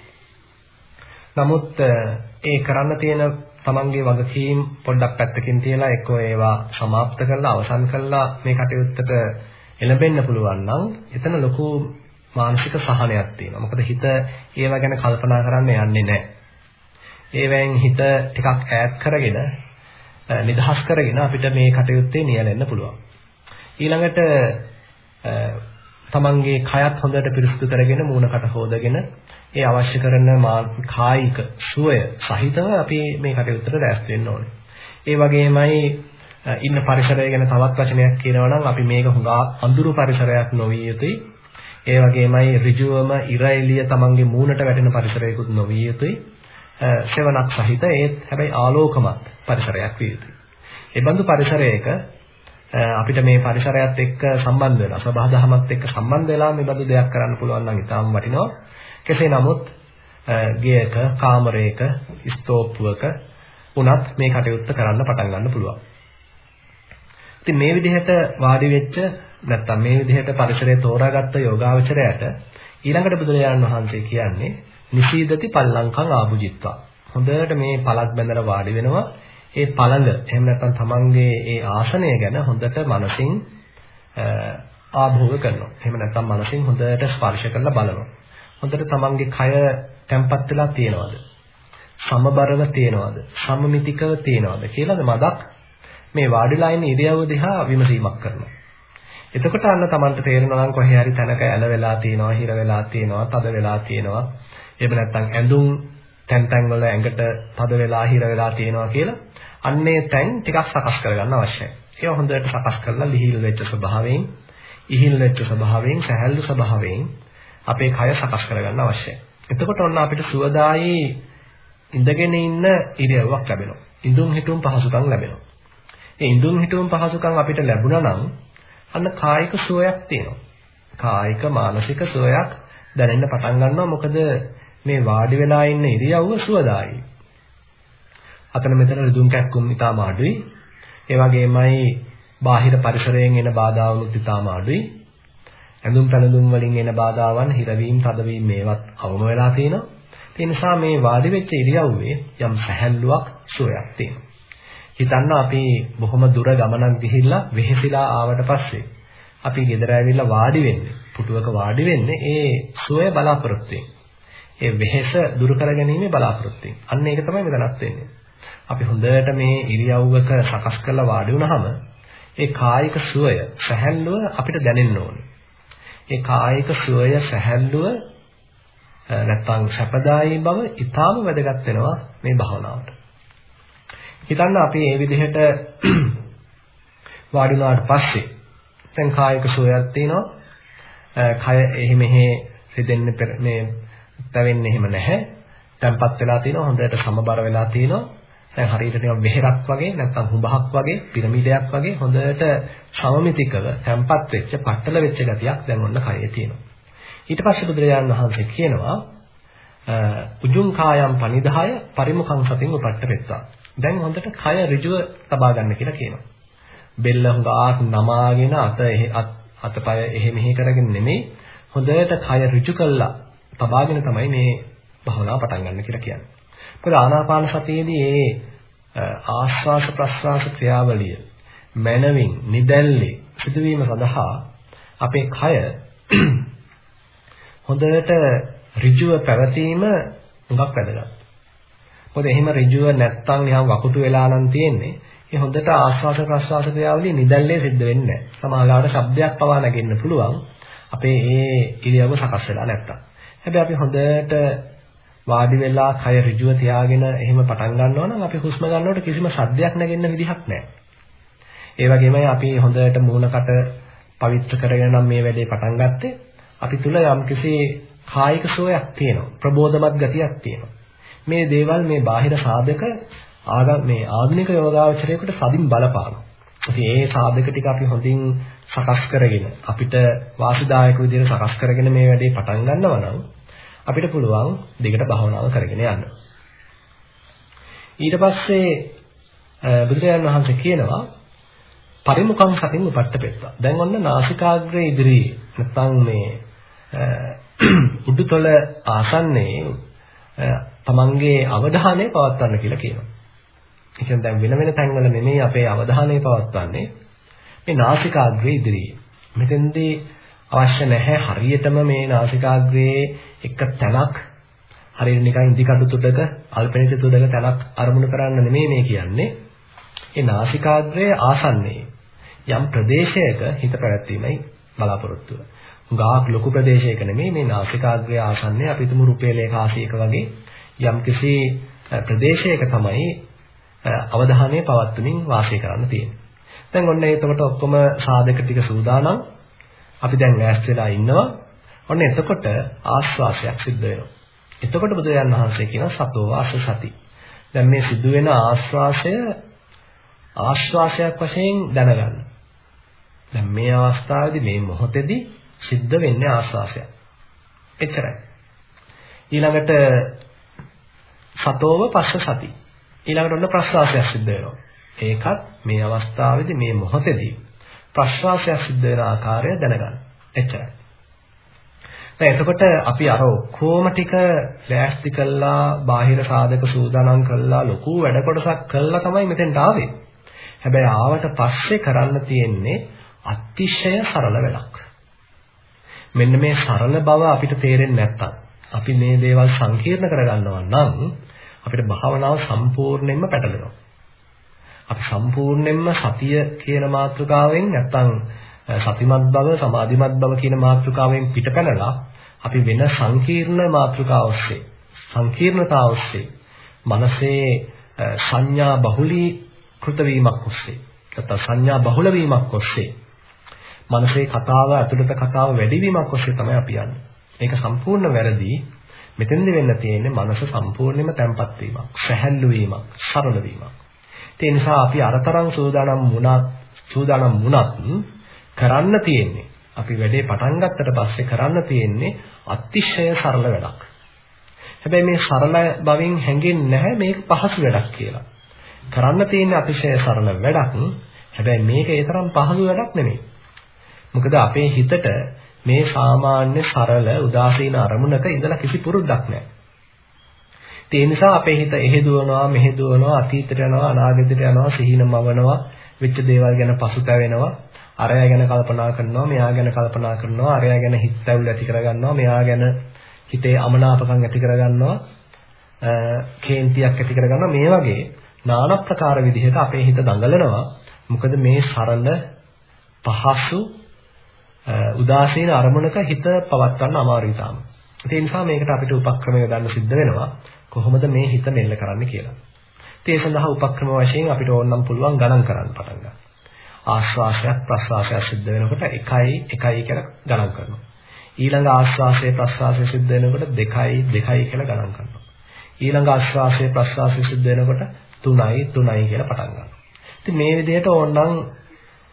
[SPEAKER 1] නමුත් ඒ කරන්න තියෙන තමන්ගේ වගකීම් පොඩ්ඩක් පැත්තකින් තියලා එක්ක ඒවා સમાප්ත කරලා අවසන් කරලා මේ කටයුත්තට එළඹෙන්න පුළුවන් නම් එතන ලොකු මානසික සහනයක් තියෙනවා. මොකද හිත ඒවා ගැන කල්පනා කරන්න යන්නේ නැහැ. ඒවෙන් හිත ටිකක් ඈත් කරගෙන නිදහස් කරගෙන අපිට මේ කටයුත්තේ නියැලෙන්න පුළුවන්. ඊළඟට තමන්ගේ කයත් හොඳට පිරිසිදු කරගෙන මූණකට හොදගෙන ඒ අවශ්‍ය කරන කායික සුවය සහිතව අපි මේ කටයුත්තට දැස් වෙන්න ඕනේ. ඒ වගේමයි ඉන්න පරිසරය ගැන තවත් වචනයක් කියනවා නම් අපි මේක හුඟා අඳුරු පරිසරයක් නොවිය යුතුයි. ඒ වගේමයි ඍජුවම ඉර එළිය තමන්ගේ මූණට වැටෙන පරිසරයකුත් නොවිය යුතුයි. සෙවණක් සහිත ඒත් හැබැයි ආලෝකමත් පරිසරයක් විය යුතුයි. ඒ බඳු පරිසරයක අපිට මේ පරිසරයත් එක්ක සම්බන්ධ වෙලා සබහා දහමත් එක්ක සම්බන්ධ වෙලා මේ බඳු දෙයක් කරන්න පුළුවන් නම් ඉතාම වටිනවා. කෙසේ නමුත් ගෙයක, කාමරයක, ස්තෝප්පුවක උනත් මේ කටයුත්ත කරන්න පටන් ගන්න පුළුවන්. ඉතින් මේ විදිහට වාඩි වෙච්ච නැත්තම් මේ විදිහට පරිසරය තෝරාගත්ත යෝගාවචරයට ඊළඟට බුදුරජාණන් වහන්සේ කියන්නේ නිසීදති පල්ලංකං ආභුජිත්වා. හොඳට මේ පළක් බැඳලා වාඩි වෙනවා. ඒ පළඟ එහෙම නැත්නම් තමන්ගේ ඒ ආසනය ගැන හොඳට මනසින් ආභෝග කරනවා. එහෙම නැත්නම් මනසින් හොඳට ස්පර්ශ කරලා බලනවා. හොඳට තමන්ගේ කය තැම්පත් වෙලා තියෙනවද? සමබරව තියෙනවද? සමමිතිකව තියෙනවද කියලාද මදක් මේ වාඩිලා ඉන්න ඉරියව්ව දිහා විමසීමක් කරනවා. එතකොට අන්න තමන්ට තේරෙනවා නම් කොහේ හරි තැනක ඇල වෙලා තියෙනවා, හිර වෙලා තියෙනවා, තද වෙලා තියෙනවා. එහෙම නැත්නම් ඇඳුම් තැන් තැන් වල ඇඟට තද වෙලා, හිර වෙලා තියෙනවා කියලා අන්නේ තැන් ටිකක් සකස් කරගන්න අවශ්‍යයි. ඒවා හොඳට සකස් කරලා ලිහිල් වෙච්ච ස්වභාවයෙන්, ඉහිල් වෙච්ච ස්වභාවයෙන්, සැහැල්ලු ස්වභාවයෙන් අපේ කය සකස් කරගන්න අවශ්‍යයි. එතකොට ඔන්න අපිට සුවදායි ඉඳගෙන ඉන්න ඉරියව්වක් ලැබෙනවා. ඉඳුන් හිටුම් පහසුකම් ලැබෙනවා. ඒ ඉඳුන් හිටුම් පහසුකම් අපිට ලැබුණා නම් අන්න කායික සුවයක් තියෙනවා. කායික මානසික සුවයක් දැනෙන්න පටන් ගන්නවා. මොකද මේ වාඩි වෙලා ඉන්න ඉරියව්ව සුවදායි. අතන මෙතන රිදුම් කැක්කුම් ඉතාම අඩුයි. ඒ වගේමයි බාහිර පරිසරයෙන් එන බාධාවලුත් ඉතාම අඩුයි. ඇඳුම් පැළඳුම් වලින් එන බාධාවන් හිරවීම, තදවීම මේවත් අවම වෙලා තියෙනවා. ඒ නිසා මේ වාඩි වෙච්ච ඉරියව්වේ යම් සැහැල්ලුවක්, සුවයක් තියෙනවා. හිතන්න අපි බොහොම දුර ගමනක් ගිහිල්ලා වෙහෙසිලා ආවට පස්සේ අපි ගෙදර ඇවිල්ලා වාඩි වෙන්නේ, පුටුවක වාඩි වෙන්නේ ඒ සුවය බලාපොරොත්තු ඒ වෙහෙස දුරු කර ගැනීමේ බලාපොරොත්තු අන්න ඒක තමයි මෙතනත් වෙන්නේ. අපි හොඳට මේ ඉරියව්වක සකස් කරලා වාඩි වුණාම ඒ කායික සුවය, සැහැල්ලුව අපිට දැනෙන්න ඕනේ. ඒ කායික සුවය සැහැල්ලුව නැත්නම් සැපදායී බව ඊටාම වැදගත් වෙනවා මේ භාවනාවට. හිතන්න අපි මේ විදිහට වාඩි වුණාට පස්සේ දැන් කායික සුවයක් තියෙනවා. කය එහි මෙහි රිදෙන්නේ මේ තැවෙන්නේ එහෙම නැහැ. තැම්පත් වෙලා තියෙනවා හොඳට සමබර වෙලා තියෙනවා. දැන් හරියට නිකන් වෙහෙරක් වගේ නැත්නම් හුඹහක් වගේ පිරමීඩයක් වගේ හොඳට සමමිතිකව තැම්පත් වෙච්ච පట్టල වෙච්ච ගතියක් දැන් ඔන්න කයේ තියෙනවා. ඊට පස්සේ බුදුරජාණන් වහන්සේ කියනවා උජුං කායම් පනිදාය පරිමුඛං සතින් උපට්ඨපෙත්තා. දැන් හොඳට කය ඍජුව තබා ගන්න කියලා කියනවා. බෙල්ල හුඟාක් නමාගෙන අත අතපය එහෙ මෙහෙ කරගෙන නෙමෙයි හොඳට කය ඍජු කළා තබාගෙන තමයි මේ භවනා පටන් ගන්න කියලා කියන්නේ. මොකද ආනාපාන සතියේදී ඒ ආශ්වාස ප්‍රශ්වාස ක්‍රියාවලිය මනවින් නිදැල්ලේ සිදුවීම සඳහා අපේ කය හොඳට ඍජුව පැවතීම හුඟක් වැදගත්. මොකද එහෙම ඍජුව නැත්තම් නිකන් වකුටු වෙලා නම් තියෙන්නේ. ඒ හොඳට ආශ්වාස ප්‍රශ්වාස ක්‍රියාවලිය නිදැල්ලේ සිද්ධ වෙන්නේ නැහැ. සමහරවිට ශබ්දයක් පවා නැගෙන්න පුළුවන්. අපේ ඒ ඉරියව්ව සකස් වෙලා නැත්තම්. හැබැයි අපි හොඳට වාඩි වෙලා කය ඍජුව තියාගෙන එහෙම පටන් ගන්නවා නම් අපි හුස්ම ගන්නකොට කිසිම ශබ්දයක් නැගෙන්න විදිහක් නැහැ. ඒ වගේමයි අපි හොඳට මූණකට පවිත්‍ර කරගෙන නම් මේ වැඩේ පටන් ගත්තේ අපි තුල යම්කිසි කායික සුවයක් තියෙනවා. ප්‍රබෝධමත් ගතියක් තියෙනවා. මේ දේවල් මේ බාහිර සාධක ආගම මේ ආධුනික යෝගාවචරයකට සදින් බලපානවා. ඉතින් ඒ සාධක ටික අපි හොඳින් සකස් කරගෙන අපිට වාසිදායක විදිහට සකස් කරගෙන මේ වැඩේ පටන් ගන්නවා නම් අපිට පුළුවන් දෙකට භාවනාව කරගෙන යන්න. ඊට පස්සේ බුදුරජාණන් වහන්සේ කියනවා පරිමුඛං සතින් උපට්ඨපෙත්තා. දැන් ඔන්න නාසිකාග්‍රේ ඉදිරියේ නැත්නම් මේ උඩුතල ආසන්නයේ තමන්ගේ අවධානය පවත්වන්න කියලා කියනවා. ඒ කියන්නේ දැන් වෙන වෙන තැන්වල නෙමෙයි අපේ අවධානය පවත්වන්නේ මේ නාසිකාග්‍රේ ඉදිරියේ. මෙතෙන්දී අවශ්‍ය නැහැ හරියටම මේ නාසිකාග්‍රේ එක තැනක් හරියට නිකන් ඉදිකටු තුඩක අල්පනිත තුඩක තැනක් අරමුණු කරන්න නෙමෙයි මේ කියන්නේ. ඒ නාසිකාග්‍රයේ ආසන්නයේ යම් ප්‍රදේශයක හිත පැවැත්වීමයි බලාපොරොත්තු වෙන්නේ. ගාක් ලොකු ප්‍රදේශයක නෙමෙයි මේ නාසිකාග්‍රය ආසන්නයේ අපි තුමු රුපියල් 180ක වගේ යම්කිසි ප්‍රදේශයක තමයි අවධානය පවත්වමින් වාසය කරන්න තියෙන්නේ. දැන් ඔන්න එතකොට ඔක්කොම සාධක ටික සූදානම්. අපි දැන් ඈස්ට වෙලා ඉන්නවා. ඔන්න එතකොට ආස්වාසයක් සිද්ධ වෙනවා. එතකොට බුදුරජාන් වහන්සේ කියන සතෝ වාස සති. දැන් මේ සිදුවෙන ආස්වාසය ආශ්වාසයක් වශයෙන් දැනගන්න. දැන් මේ අවස්ථාවේදී මේ මොහොතේදී සිද්ධ වෙන්නේ ආස්වාසයක්. එච්චරයි. ඊළඟට සතෝව පස්ස සති. ඊළඟට ඔන්න ප්‍රස්වාසයක් සිද්ධ වෙනවා. ඒකත් මේ අවස්ථාවේදී මේ මොහොතේදී ප්‍රස්වාසයක් සිද්ධ වෙන ආකාරය දැනගන්න. එච්චරයි. දැන් එතකොට අපි අර ඔක්කොම ටික ලෑස්ති කළා, බාහිර සාධක සූදානම් කළා, ලොකු වැඩ කොටසක් කළා තමයි මෙතෙන්ට ආවේ. හැබැයි ආවට පස්සේ කරන්න තියෙන්නේ අතිශය සරල වැඩක්. මෙන්න මේ සරල බව අපිට තේරෙන්නේ නැත්තම් අපි මේ දේවල් සංකීර්ණ කරගන්නවා නම් අපිට භාවනාව සම්පූර්ණයෙන්ම පැටලෙනවා. අපි සම්පූර්ණයෙන්ම සතිය කියන මාතෘකාවෙන් නැත්තම් සතිමත් බව සමාධිමත් බව කියන මාතෘකාවෙන් පිටපැනලා අපි වෙන සංකීර්ණ මාතෘකාව ඔස්සේ සංකීර්ණතාව ඔස්සේ මනසේ සංඥා බහුලී කෘත වීමක් ඔස්සේ නැත්නම් සංඥා බහුල වීමක් ඔස්සේ මනසේ කතාව ඇතුළත කතාව වැඩි වීමක් ඔස්සේ තමයි අපි යන්නේ. ඒක සම්පූර්ණ වැරදි. මෙතෙන්ද වෙන්න තියෙන්නේ මනස සම්පූර්ණයෙන්ම තැම්පත් වීමක්, සැහැල්ලු වීමක්, සරල වීමක්. ඒ නිසා අපි අරතරන් සූදානම් වුණත් සූදානම් වුණත් කරන්න තියෙන්නේ අපි වැඩේ පටන් ගත්තට පස්සේ කරන්න තියෙන්නේ අතිශය සරල වැඩක්. හැබැයි මේ සරල බවින් හැඟෙන්නේ නැහැ මේක පහසු වැඩක් කියලා. කරන්න තියෙන අතිශය සරල වැඩක්. හැබැයි මේක ඒ තරම් පහසු වැඩක් නෙමෙයි. මොකද අපේ හිතට මේ සාමාන්‍ය සරල උදාසීන අරමුණක ඉඳලා කිසි පුරුද්දක් නැහැ. ඒ නිසා අපේ හිත එහෙ දුවනවා මෙහෙ දුවනවා අතීතයට යනවා අනාගතයට යනවා සිහිනමවනවා වෙච්ච දේවල් ගැන පසුතැවෙනවා අරයා ගැන කල්පනා කරනවා මෙයා ගැන කල්පනා කරනවා අරයා ගැන හිත ඇවිල්ලා ඇති කරගන්නවා මෙයා ගැන හිතේ අමනාපකම් ඇති කරගන්නවා කේන්තියක් ඇති කරගන්නවා මේ වගේ নানা ප්‍රකාර විදිහට අපේ හිත දඟලනවා. මොකද මේ සරල පහසු උදාසීන අරමුණක හිත පවත්වන්න අමාරුයි තාම. ඒ නිසා මේකට අපිට උපක්‍රම යොදන්න සිද්ධ වෙනවා. කොහොමද මේ හිත මෙල්ල කරන්න කියලා. ඒ සඳහා උපක්‍රම වශයෙන් අපිට ඕනනම් පුළුවන් ගණන් කරන්න පටන් ගන්න. ආශ්වාසයක් ප්‍රශ්වාසයක් සිද්ධ වෙනකොට 1යි 1යි කියලා ගණන් කරනවා. ඊළඟ ආශ්වාසය ප්‍රශ්වාසය සිද්ධ වෙනකොට 2යි 2යි කියලා ගණන් කරනවා. ඊළඟ ආශ්වාසය ප්‍රශ්වාසය සිද්ධ වෙනකොට 3යි 3යි කියලා පටන් ගන්නවා. ඉතින් මේ විදිහට ඕනනම්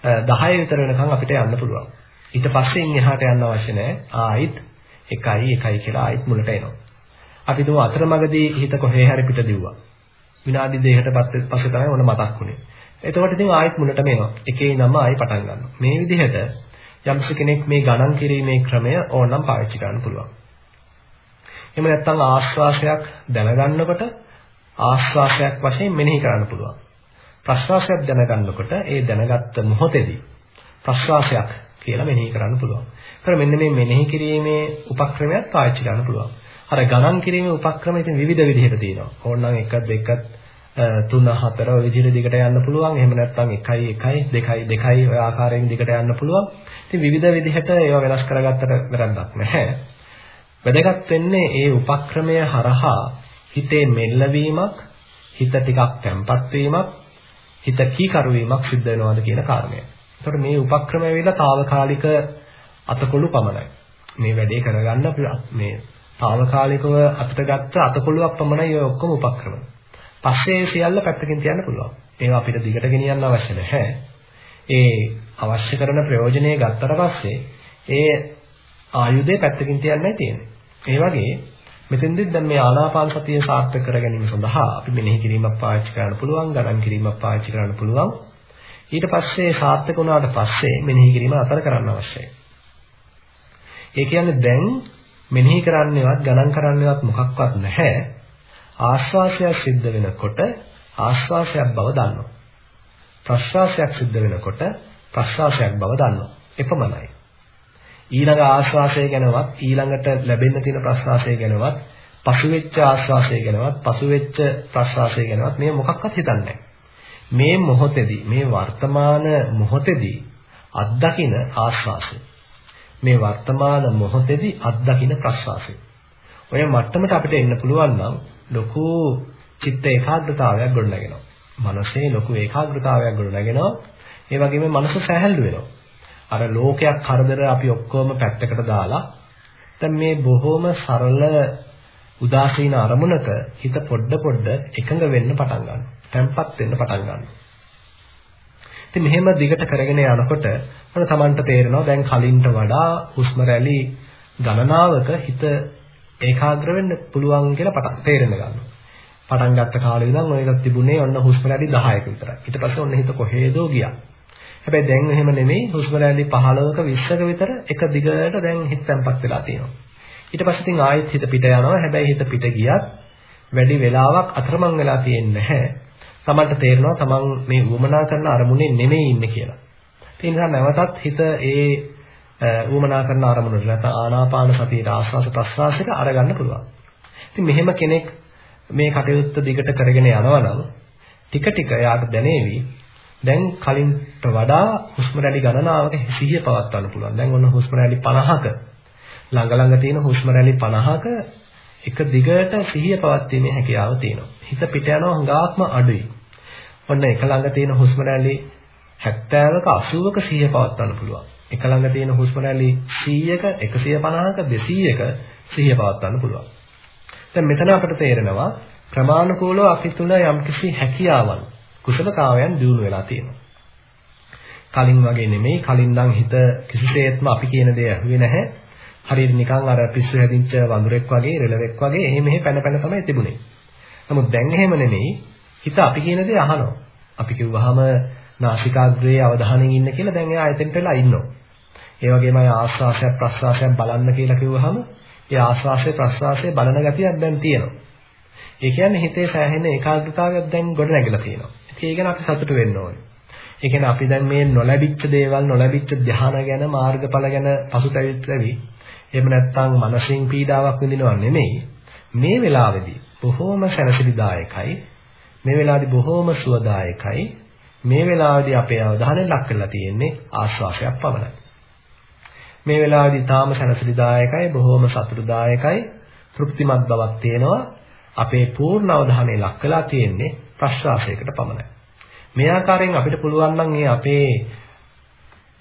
[SPEAKER 1] 10 විතර වෙනකන් අපිට යන්න පුළුවන්. ඊට පස්සේ ඉන් එහාට යන්න අවශ්‍ය නැහැ. ආයිත් 1යි 1යි කියලා ආයිත් මුලට එනවා. අපි දුව අතරමඟදී හිත කොහේ හරි පිට දිව්වා. විනාඩි දෙකකට පස්සේ තමයි ඕන මතක් වුනේ. එතකොට ඉතින් ආයෙත් මුලටම එනවා. එකේ නම ආයෙ පටන් ගන්නවා. මේ විදිහට යම්ස කෙනෙක් මේ ගණන් කිරීමේ ක්‍රමය ඕනනම් පාවිච්චි කරන්න පුළුවන්. එහෙම නැත්නම් ආශ්වාසයක් දැනගන්නකොට ආශ්වාසයක් වශයෙන් මෙනෙහි කරන්න පුළුවන්. ප්‍රශ්වාසයක් දැනගන්නකොට ඒ දැනගත්ත මොහොතේදී ප්‍රශ්වාසයක් කියලා මෙනෙහි කරන්න පුළුවන්. ඒතර මෙන්න මේ මෙනෙහි කිරීමේ උපක්‍රමයක් පාවිච්චි කරන්න පුළුවන්. අර ගණන් කිරීමේ උපක්‍රම ඉතින් විවිධ විදිහට තියෙනවා. ඕනනම් 1 2 3 4 ඔය විදිහට දිගට යන්න පුළුවන්. එහෙම නැත්නම් 1 1 2 2 ඔය ආකාරයෙන් දිගට යන්න පුළුවන්. ඉතින් විවිධ විදිහට ඒවා වෙනස් කරගත්තට වැරද්දක් නැහැ. වැදගත් වෙන්නේ ඒ උපක්‍රමය හරහා හිතේ මෙල්ලවීමක්, හිත ටිකක් තැම්පත් වීමක්, හිත කීකරු වීමක් සිද්ධ වෙනවාද කියන කාරණය. එතකොට මේ උපක්‍රම වේලා తాවකාලික අතකොළු පමණයි. මේ වැඩේ කරගන්න මේ తాවකාලිකව අතට ගත්ත අතකොළුවක් පමණයි ඔය ඔක්කොම උපක්‍රම. පස්සේ සියල්ල පැත්තකින් තියන්න පුළුවන්. ඒවා අපිට දිගට ගෙනියන්න අවශ්‍ය නැහැ. ඒ අවශ්‍ය කරන ප්‍රයෝජනෙ ගත්තට පස්සේ ඒ ආයුධය පැත්තකින් තියන්නයි තියෙන්නේ. ඒ වගේ මෙතෙන්දෙත් දැන් මේ ආනාපාන සතිය සාර්ථක කර ගැනීම සඳහා අපි මෙනෙහි කිරීමක් පාවිච්චි කරන්න පුළුවන්, ගණන් කිරීමක් පාවිච්චි කරන්න පුළුවන්. ඊට පස්සේ සාර්ථක වුණාට පස්සේ මෙනෙහි කිරීම අතර කරන්න අවශ්‍යයි. ඒ කියන්නේ දැන් මෙනෙහි කරන්නේවත් ගණන් කරන්නේවත් මොකක්වත් නැහැ. ආශ්වාසයක් සිද්ධ වෙනකොට ආශ්වාසයක් බව දන්නවා. ප්‍රශ්වාසයක් සිද්ධ වෙනකොට ප්‍රශ්වාසයක් බව දන්නවා. එපමණයි. ඊළඟ ආශ්වාසය ගැනවත් ඊළඟට ලැබෙන්න තියෙන ප්‍රශ්වාසය ගැනවත් පසුවෙච්ච ආශ්වාසය ගැනවත් පසුවෙච්ච ප්‍රශ්වාසය ගැනවත් මේ මොකක්වත් හිතන්නේ මේ මොහොතේදී මේ වර්තමාන මොහොතේදී අත්දකින ආශ්වාසය මේ වර්තමාන මොහොතේදී අත්දකින ප්‍රශ්වාසය ඔය මට්ටමට අපිට එන්න පුළුවන් නම් ලොකු චිත්ත ඒකාග්‍රතාවයක් ගොඩනගෙනවා. මනසේ ලොකු ඒකාග්‍රතාවයක් ගොඩනගෙනවා. ඒ වගේම මනස සැහැල්ලු වෙනවා. අර ලෝකයක් කරදර අපි ඔක්කොම පැත්තකට දාලා දැන් මේ බොහොම සරල උදාසීන අරමුණක හිත පොඩ පොඩ එකඟ වෙන්න පටන් ගන්නවා. තැම්පත් වෙන්න පටන් ගන්නවා. ඉතින් මෙහෙම දිගට කරගෙන යනකොට මොන Tamanට තේරෙනවා දැන් කලින්ට වඩා හුස්ම රැලි ගණනාවක හිත ඒකාග්‍ර වෙන්න පුළුවන් කියලා පටන් තේරෙන්න ගන්නවා. පටන් ගත්ත කාලේ ඉඳන් ඔයක තිබුණේ ඔන්න හුස්ම රැලි 10ක විතරයි. ඊට පස්සේ ඔන්න හිත කොහෙදෝ ගියා. හැබැයි දැන් එහෙම නෙමෙයි හුස්ම රැලි 15ක 20ක විතර එක දිගට දැන් හිත තැම්පත් වෙලා තියෙනවා. ඊට පස්සේ ඉතින් ආයෙත් හිත පිට යනවා. හැබැයි හිත පිට ගියත් වැඩි වෙලාවක් අතරමං වෙලා තියෙන්නේ නැහැ. තමන්ට තේරෙනවා තමන් මේ වමනා කරන අරමුණේ නෙමෙයි ඉන්නේ කියලා. ඒ නිසා නැවතත් හිත ඒ වමනා කරන අරමුණට නැත්නම් ආනාපාන සතියට ආස්වාස ප්‍රස්වාසයට අරගන්න පුළුවන්. ඉතින් මෙහෙම කෙනෙක් මේ කටයුත්ත දිගට කරගෙන යනවා නම් ටික ටික එයාට දැනේවි දැන් කලින්ට වඩා හුස්ම රැලි ගණනාවක සිහිය පවත්වන්න පුළුවන්. දැන් ඔන්න හුස්ම රැලි 50ක ළඟ ළඟ තියෙන හුස්ම රැලි 50ක එක දිගට සිහිය පවත්වීමේ හැකියාව තියෙනවා. හිත පිට යනවා හුඟාක්ම අඩුයි. ඔන්න එක ළඟ තියෙන හුස්ම රැලි 70ක 80ක සිහිය පවත්වන්න පුළුවන්. එක ළඟ තියෙන හුස්ම රැලි 100ක 150ක 200ක සිහිය පවත්වන්න පුළුවන්. දැන් මෙතන අපිට තේරෙනවා ප්‍රමාණිකෝලව අපි තුල යම්කිසි හැකියාවන් කුසලතාවයන් දිනු වෙලා තියෙනවා. කලින් වගේ නෙමෙයි කලින් නම් හිත කිසිසේත්ම අපි කියන දේ අහුවේ නැහැ. හරියට නිකන් අර පිස්සු හැදිච්ච වඳුරෙක් වගේ රෙලවෙක් වගේ එහෙ මෙහෙ පැන පැන තමයි තිබුණේ. නමුත් දැන් එහෙම නෙමෙයි හිත අපි කියන දේ අහනවා. අපි කිව්වහම නාසිකාග්‍රයේ අවධානයෙන් ඉන්න කියලා දැන් එයා එතෙන්ට වෙලා ඉන්නවා. ඒ වගේම ආස්වාසයක් ප්‍රස්වාසයක් බලන්න කියලා කිව්වහම ඒ ආස්වාසය ප්‍රස්වාසය බලන ගතියක් දැන් තියෙනවා. ඒ කියන්නේ හිතේ සෑහෙන ඒකාග්‍රතාවයක් දැන් ගොඩ නැගිලා තියෙනවා. ඒක ගැන අපි සතුටු වෙන්න ඕනේ. ඒ කියන්නේ අපි දැන් මේ නොලැබිච්ච දේවල් නොලැබිච්ච ධ්‍යාන ගැන මාර්ගඵල ගැන පසුතැවිලි එහෙම නැත්නම් මනසින් පීඩාවක් විඳිනව නෙමෙයි. මේ වෙලාවේදී බොහෝම සැනසෙලිදායකයි. මේ වෙලාවේදී බොහෝම සුවදායකයි. මේ වෙලාවේදී අපේ අවධානය ලක් කරලා තියෙන්නේ ආස්වාසයක් පමණයි. මේ වෙලාවේදී තාම සැනසෙලිදායකයි, බොහෝම සතුටුදායකයි, තෘප්තිමත් බවක් තියෙනවා. අපේ පූර්ණ අවධානය ලක් වෙලා තියෙන්නේ ප්‍රශ්වාසයකට පමණයි. මේ ආකාරයෙන් අපිට පුළුවන් නම් මේ අපේ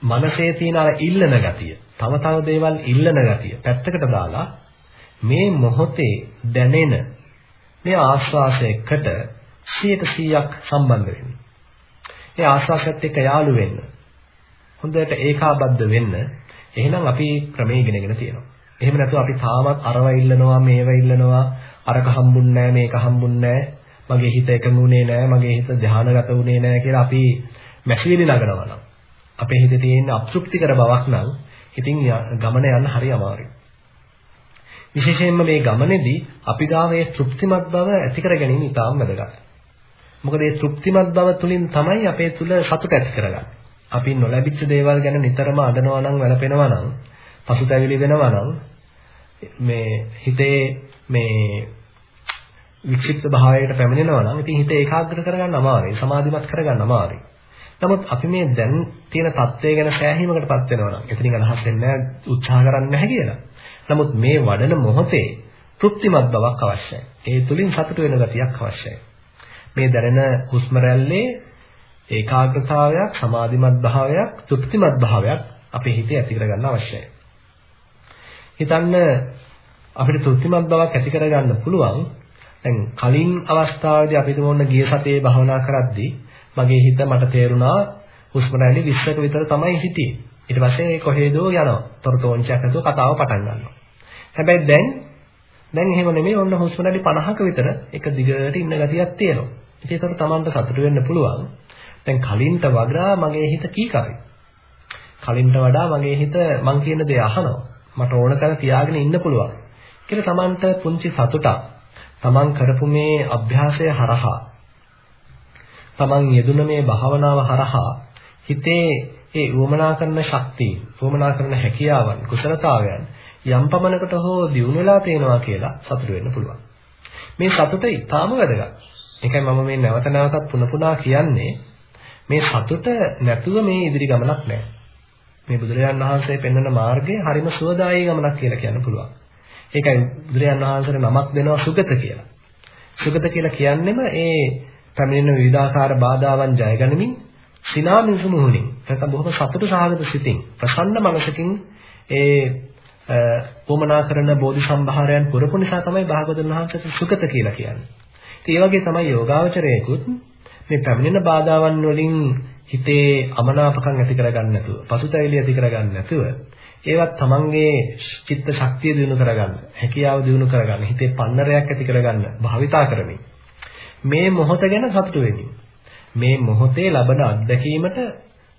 [SPEAKER 1] මනසේ තියෙන අර ඉල්ලන ගතිය, තව තව දේවල් ඉල්ලන ගතිය පැත්තකට දාලා මේ මොහොතේ දැනෙන මේ ආස්වාසයකට 100%ක් සම්බන්ධ වෙන්න. ඒ ආස්වාසයත් එක්ක යාළු වෙන්න. හොඳට ඒකාබද්ධ වෙන්න. එහෙනම් අපි ක්‍රමයේ ඉගෙනගෙන තියෙනවා. එහෙම නැතුව අපි තාමත් අරව ඉල්ලනවා මේව ඉල්ලනවා අරක හම්බුන්නේ නැහැ මේක හම්බුන්නේ නැහැ මගේ හිත එකඟුනේ නැහැ, මගේ හිත ධානාගත වුණේ නැහැ කියලා අපි මැසිවිලි නගනවා නම් අපේ හිතේ තියෙන අප්‍රුප්තිකර බවක් නම් ඉතින් ගමන යන්න හරි අමාරුයි. විශේෂයෙන්ම මේ ගමනේදී අපි ගාව මේ තෘප්තිමත් බව ඇති කර ගැනීම ඉතාම වැදගත්. මොකද මේ තෘප්තිමත් බව තුලින් තමයි අපේ තුල සතුට ඇති කරගන්නේ. අපි නොලැබිච්ච දේවල් ගැන නිතරම අඬනවා නම් වැළපෙනවා නම් පසුතැවිලි වෙනවා නම් මේ හිතේ මේ වික්ෂිප්ත භාවයකට පැමිණෙනවා නම් ඉතින් හිත ඒකාග්‍ර කරගන්න අමාරුයි සමාධිමත් කරගන්න අමාරුයි. නමුත් අපි මේ දැන් තියෙන தත්ත්වය ගැන සෑහීමකටපත් වෙනවා නම් එතනින් අදහස් වෙන්නේ උත්සාහ කරන්නේ නැහැ කියලා. නමුත් මේ වඩන මොහොතේ තෘප්තිමත් බවක් අවශ්‍යයි. ඒ තුලින් සතුට වෙන ගතියක් අවශ්‍යයි. මේ දැනෙන හුස්ම රැල්ලේ ඒකාග්‍රතාවයක්, සමාධිමත් භාවයක්, තෘප්තිමත් භාවයක් අපේ හිතේ ඇති කරගන්න අවශ්‍යයි. හිතන්න අපිට තෘප්තිමත් බවක් ඇති කරගන්න පුළුවන්. දැන් කලින් අවස්ථාවේදී අපි දුන්න ගිය සතියේ භවනා කරද්දී මගේ හිත මට තේරුණා හුස්ම රැලි 20ක විතර තමයි හිටියේ. ඊට පස්සේ කොහෙදෝ යනවා. තොරතෝංචයක් නැතුව කතාව පටන් ගන්නවා. හැබැයි දැන් දැන් එහෙම නෙමෙයි ඔන්න හුස්ම රැලි 50ක විතර එක දිගට ඉන්න ගතියක් තියෙනවා. ඉතින් ඒතර Tamanට සතුට වෙන්න පුළුවන්. දැන් කලින්ට වඩා මගේ හිත කීකරයි. කලින්ට වඩා මගේ හිත මං කියන දේ අහනවා. මට ඕන කරලා තියාගෙන ඉන්න පුළුවන්. කියලා Tamanට පුංචි සතුටක්. Taman කරපු මේ අභ්‍යාසය හරහා තමන් යෙදුන මේ භාවනාව හරහා හිතේ ඒ උවමනා කරන ශක්තිය, උවමනා කරන හැකියාවන්, කුසලතාවයන් යම් පමණකට හෝ දියුණු වෙලා තේනවා කියලා සතුට වෙන්න පුළුවන්. මේ සතුට ඊටාම වැදගත්. ඒකයි මම මේ නැවත නැවතත් පුන පුනා කියන්නේ මේ සතුට නැතුව මේ ඉදිරි ගමනක් නැහැ. මේ බුදුරජාන් වහන්සේ පෙන්වන මාර්ගය හරිම සුවදායී ගමනක් කියලා කියන්න පුළුවන්. ඒකයි බුදුරජාන් වහන්සේට නමක් දෙනවා සුගත කියලා. සුගත කියලා කියන්නෙම ඒ පැමිණෙන විවිධාකාර බාධාවන් ජයගනිමින් සිනාමිසු මුහුණින් නැත්නම් බොහොම සතුට සහගත සිතින් ප්‍රසන්න මනසකින් ඒ වමනා කරන බෝධි සම්භාරයන් පුරපු නිසා තමයි භාගතුන් වහන්සේට සුගත කියලා කියන්නේ. ඉතින් ඒ වගේ තමයි යෝගාවචරයේකුත් මේ පැමිණෙන බාධාවන් වලින් හිතේ අමනාපකම් ඇති කරගන්න නැතුව, පසුතැවිලි ඇති කරගන්න නැතුව, ඒවත් තමන්ගේ චිත්ත ශක්තිය දිනු කරගන්න, හැකියාව දිනු කරගන්න, හිතේ පන්නරයක් ඇති කරගන්න භාවිතා කරමින් මේ මොහොත ගැන සතුටු වෙමින් මේ මොහොතේ ලබන අත්දැකීමට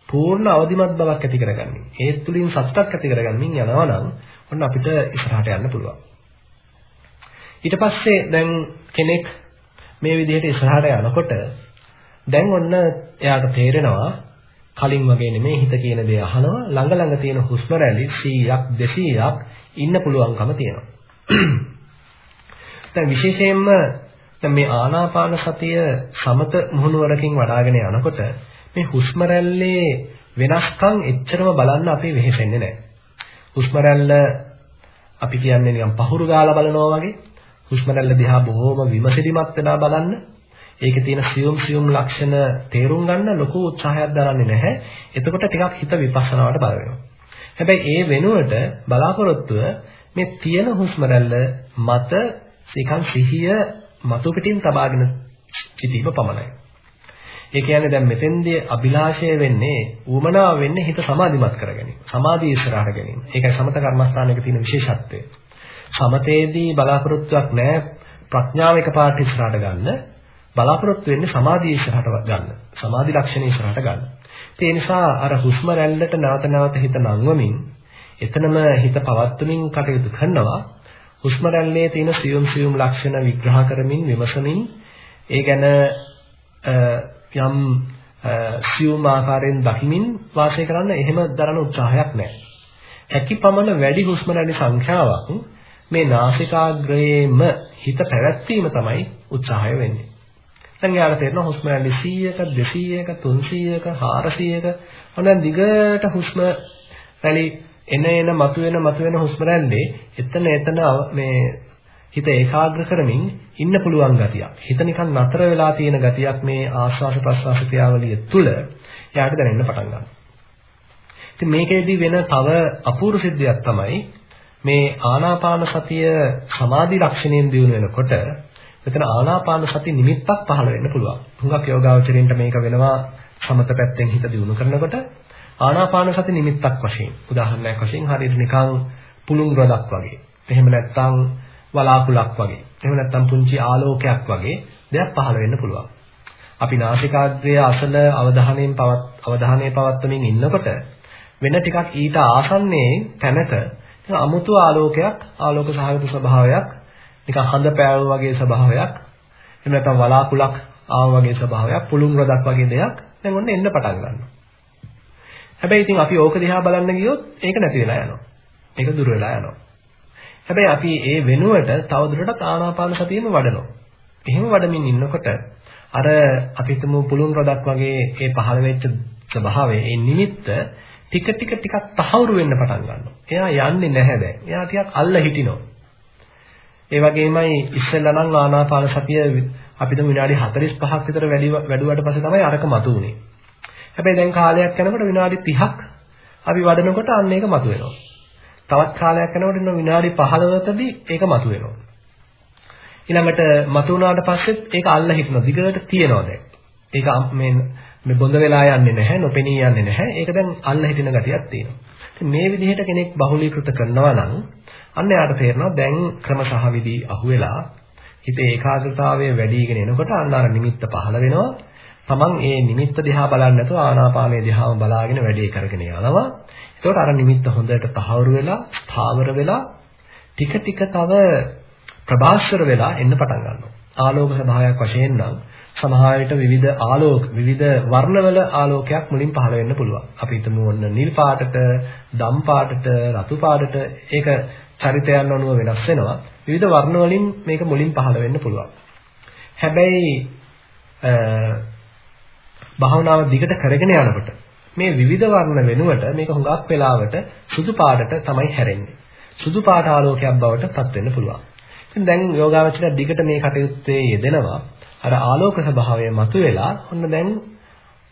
[SPEAKER 1] පූර්ණ අවදිමත් බවක් ඇති කරගන්නේ. ඒ තුලින් සතුටක් ඇති කරගන්නින් යනවා නම් ඔන්න අපිට ඉස්සරහට යන්න පුළුවන්. ඊට පස්සේ දැන් කෙනෙක් මේ විදිහට ඉස්සරහට යනකොට දැන් ඔන්න එයාට තේරෙනවා කලින් වගේ නෙමෙයි හිත කියන දේ අහනවා ළඟ ළඟ තියෙන හුස්ම රැලි 100ක් 200ක් ඉන්න පුළුවන්කම තියෙනවා. දැන් විශේෂයෙන්ම දැන් මේ ආනාපාන සතිය සමත මුහුණුවරකින් වඩ아가න යනකොට මේ හුස්ම රැල්ලේ වෙනස්කම් එච්චරම බලන්න අපි වෙහෙසෙන්නේ නැහැ. හුස්ම රැල්ල අපි කියන්නේ නිකන් පහුරු ගාලා බලනවා වගේ හුස්ම රැල්ල දිහා බොහොම විමසිලිමත් වෙලා බලන්න ඒකේ තියෙන සියුම් සියුම් ලක්ෂණ තේරුම් ගන්න ලොකු උත්සාහයක් දරන්නේ නැහැ. එතකොට ටිකක් හිත විපස්සනාවට බර වෙනවා. හැබැයි ඒ වෙනුවට බලාපොරොත්තුව මේ තියෙන හුස්ම රැල්ල මත නිකන් සිහිය මතු පිටින් තබාගෙන සිටීම පමණයි. ඒ කියන්නේ දැන් මෙතෙන්දී අභිලාෂය වෙන්නේ ඌමනාව වෙන්නේ හිත සමාධිමත් කරගැනීම. සමාධිය ඉස්සරහට ගැනීම. ඒකයි සමත කර්මස්ථානයක තියෙන විශේෂත්වය. සමතේදී බලාපොරොත්තුවක් නැහැ ප්‍රඥාව එකපාරට ඉස්සරහට ගන්න. බලාපොරොත්තු වෙන්නේ සමාධිය ඉස්සරහට ගන්න. සමාධි ලක්ෂණය ඉස්සරහට ගන්න. ඒ නිසා අර හුස්ම රැල්ලට නැවත නැවත හිත නංවමින් එතනම හිත පවත්වමින් කටයුතු කරනවා. හුස්ම රැල්ලේ තියෙන සියුම් සියුම් ලක්ෂණ විග්‍රහ කරමින් විමසමින් ඒ ගැන යම් සියුම් ආකාරයෙන් දකිමින් වාසය කරන්න එහෙම දරන උත්සාහයක් නැහැ. හැකිපමණ වැඩි හුස්ම රැලි සංඛ්‍යාවක් මේ නාසිකාග්‍රයේම හිත පැවැත්වීම තමයි උත්සාහය වෙන්නේ. දැන් යාලා තේරෙනවා හුස්ම රැලි 100ක 200ක 300ක 400ක ඔන්න දිගට හුස්ම රැලි එන එන මතුවෙන මතුවෙන හුස්ම රැල්ලේ එතන එතන මේ හිත ඒකාග්‍ර කරමින් ඉන්න පුළුවන් ගතියක්. හිත නිකන් නතර වෙලා තියෙන ගතියක් මේ ආස්වාස ප්‍රස්වාස ක්‍රියාවලිය තුළ එයාට දැනෙන්න පටන් ගන්නවා. ඉතින් මේකෙදී වෙන තව අපූර්ව සිද්ධියක් තමයි මේ ආනාපාන සතිය සමාධි ලක්ෂණයෙන් දිනු වෙනකොට මෙතන ආනාපාන සති නිමිත්තක් පහළ වෙන්න පුළුවන්. හුඟක් යෝගාවචරින්ට මේක වෙනවා සමත පැත්තෙන් හිත දිනු කරනකොට ආනාපාන සති නිමිත්තක් වශයෙන් උදාහරණයක් වශයෙන් හරියට නිකන් පුළුන් රොඩක් වගේ. එහෙම නැත්නම් වලාකුලක් වගේ. එහෙම නැත්නම් පුංචි ආලෝකයක් වගේ දෙයක් පහළ වෙන්න පුළුවන්. අපි නාසිකාග්‍රය අසල අවධානයෙන් පවත් අවධානය පවත්වමින් ඉන්නකොට වෙන ටිකක් ඊට ආසන්නයේ තැනක අමුතු ආලෝකයක් ආලෝක සහගත ස්වභාවයක් නිකන් හඳ පෑව වගේ ස්වභාවයක් එහෙම නැත්නම් වලාකුලක් ආව වගේ ස්වභාවයක් පුළුන් රොඩක් වගේ දෙයක් දැන් ඔන්න එන්න පටන් ගන්නවා. හැබැයි ඉතින් අපි ඕක දිහා බලන්න ගියොත් ඒක නැති වෙලා යනවා. ඒක දුර වෙලා යනවා. හැබැයි අපි ඒ වෙනුවට තවදුරටත් ආනාපාන සතියෙම වඩනවා. එහෙම වඩමින් ඉන්නකොට අර අපි හිතමු පුළුන් රොඩක් වගේ ඒ පහළ වෙච්ච ස්වභාවය ඒ නිමිත්ත ටික ටික ටිකක් තහවුරු වෙන්න පටන් ගන්නවා. එයා යන්නේ නැහැ දැන්. එයා ටිකක් අල්ල හිටිනවා. ඒ වගේමයි ඉස්සෙල්ලා නම් ආනාපාන සතිය අපිට විනාඩි 45ක් විතර වැඩි වැඩුවට පස්සේ තමයි අරක මතුවුනේ. හැබැයි දැන් කාලයක් යනකොට විනාඩි 30ක් අපි වඩනකොට අන්න ඒක මතුවෙනවා. තවත් කාලයක් යනකොට ඉන්න විනාඩි 15කදී ඒක මතුවෙනවා. ඊළඟට මතුවුණාට පස්සෙත් ඒක අල්ල හිටිනවා. දිගට තියෙනවා දැන්. ඒක මේ මේ බොඳ වෙලා යන්නේ නැහැ, නොපෙනී යන්නේ නැහැ. ඒක දැන් අල්ල හිටින ගතියක් තියෙනවා. ඉතින් මේ විදිහට කෙනෙක් බහුලීකృత කරනවා නම් අන්න යාට තේරෙනවා දැන් ක්‍රම සහ විදි අහුවෙලා හිතේ ඒකාග්‍රතාවය වැඩිගෙන එනකොට අන්න අර නිමිත්ත පහළ වෙනවා. තමන් ඒ නිමිත්ත දිහා බලන්නේ නැතුව ආනාපානයේ දිහාම බලාගෙන වැඩේ කරගෙන යනවා. එතකොට අර නිමිත්ත හොඳට තහවුරු වෙලා, ස්ථාවර වෙලා ටික ටික තව ප්‍රභාස්වර වෙලා එන්න පටන් ගන්නවා. ආලෝක ස්වභාවයක් වශයෙන් නම් සමහර විට විවිධ ආලෝක විවිධ වර්ණවල ආලෝකයක් මුලින් පහළ වෙන්න පුළුවන්. අපි හිතමු ඔන්න නිල් පාටට, දම් පාටට, රතු පාටට ඒක චරිතයන් අනුව වෙනස් වෙනවා. විවිධ වර්ණ වලින් මේක මුලින් පහළ වෙන්න පුළුවන්. හැබැයි භාවනාව දිගට කරගෙන යනකොට මේ විවිධ වර්ණ වෙනුවට මේක හුඟක් වෙලාවට සුදු පාටට තමයි හැරෙන්නේ. සුදු පාට ආලෝකයක් බවට පත් වෙන්න පුළුවන්. ඉතින් දැන් යෝගාවචරය දිගට මේ කටයුත්තේ යෙදෙනවා. අර ආලෝක ස්වභාවය මතුවෙලා ඔන්න දැන්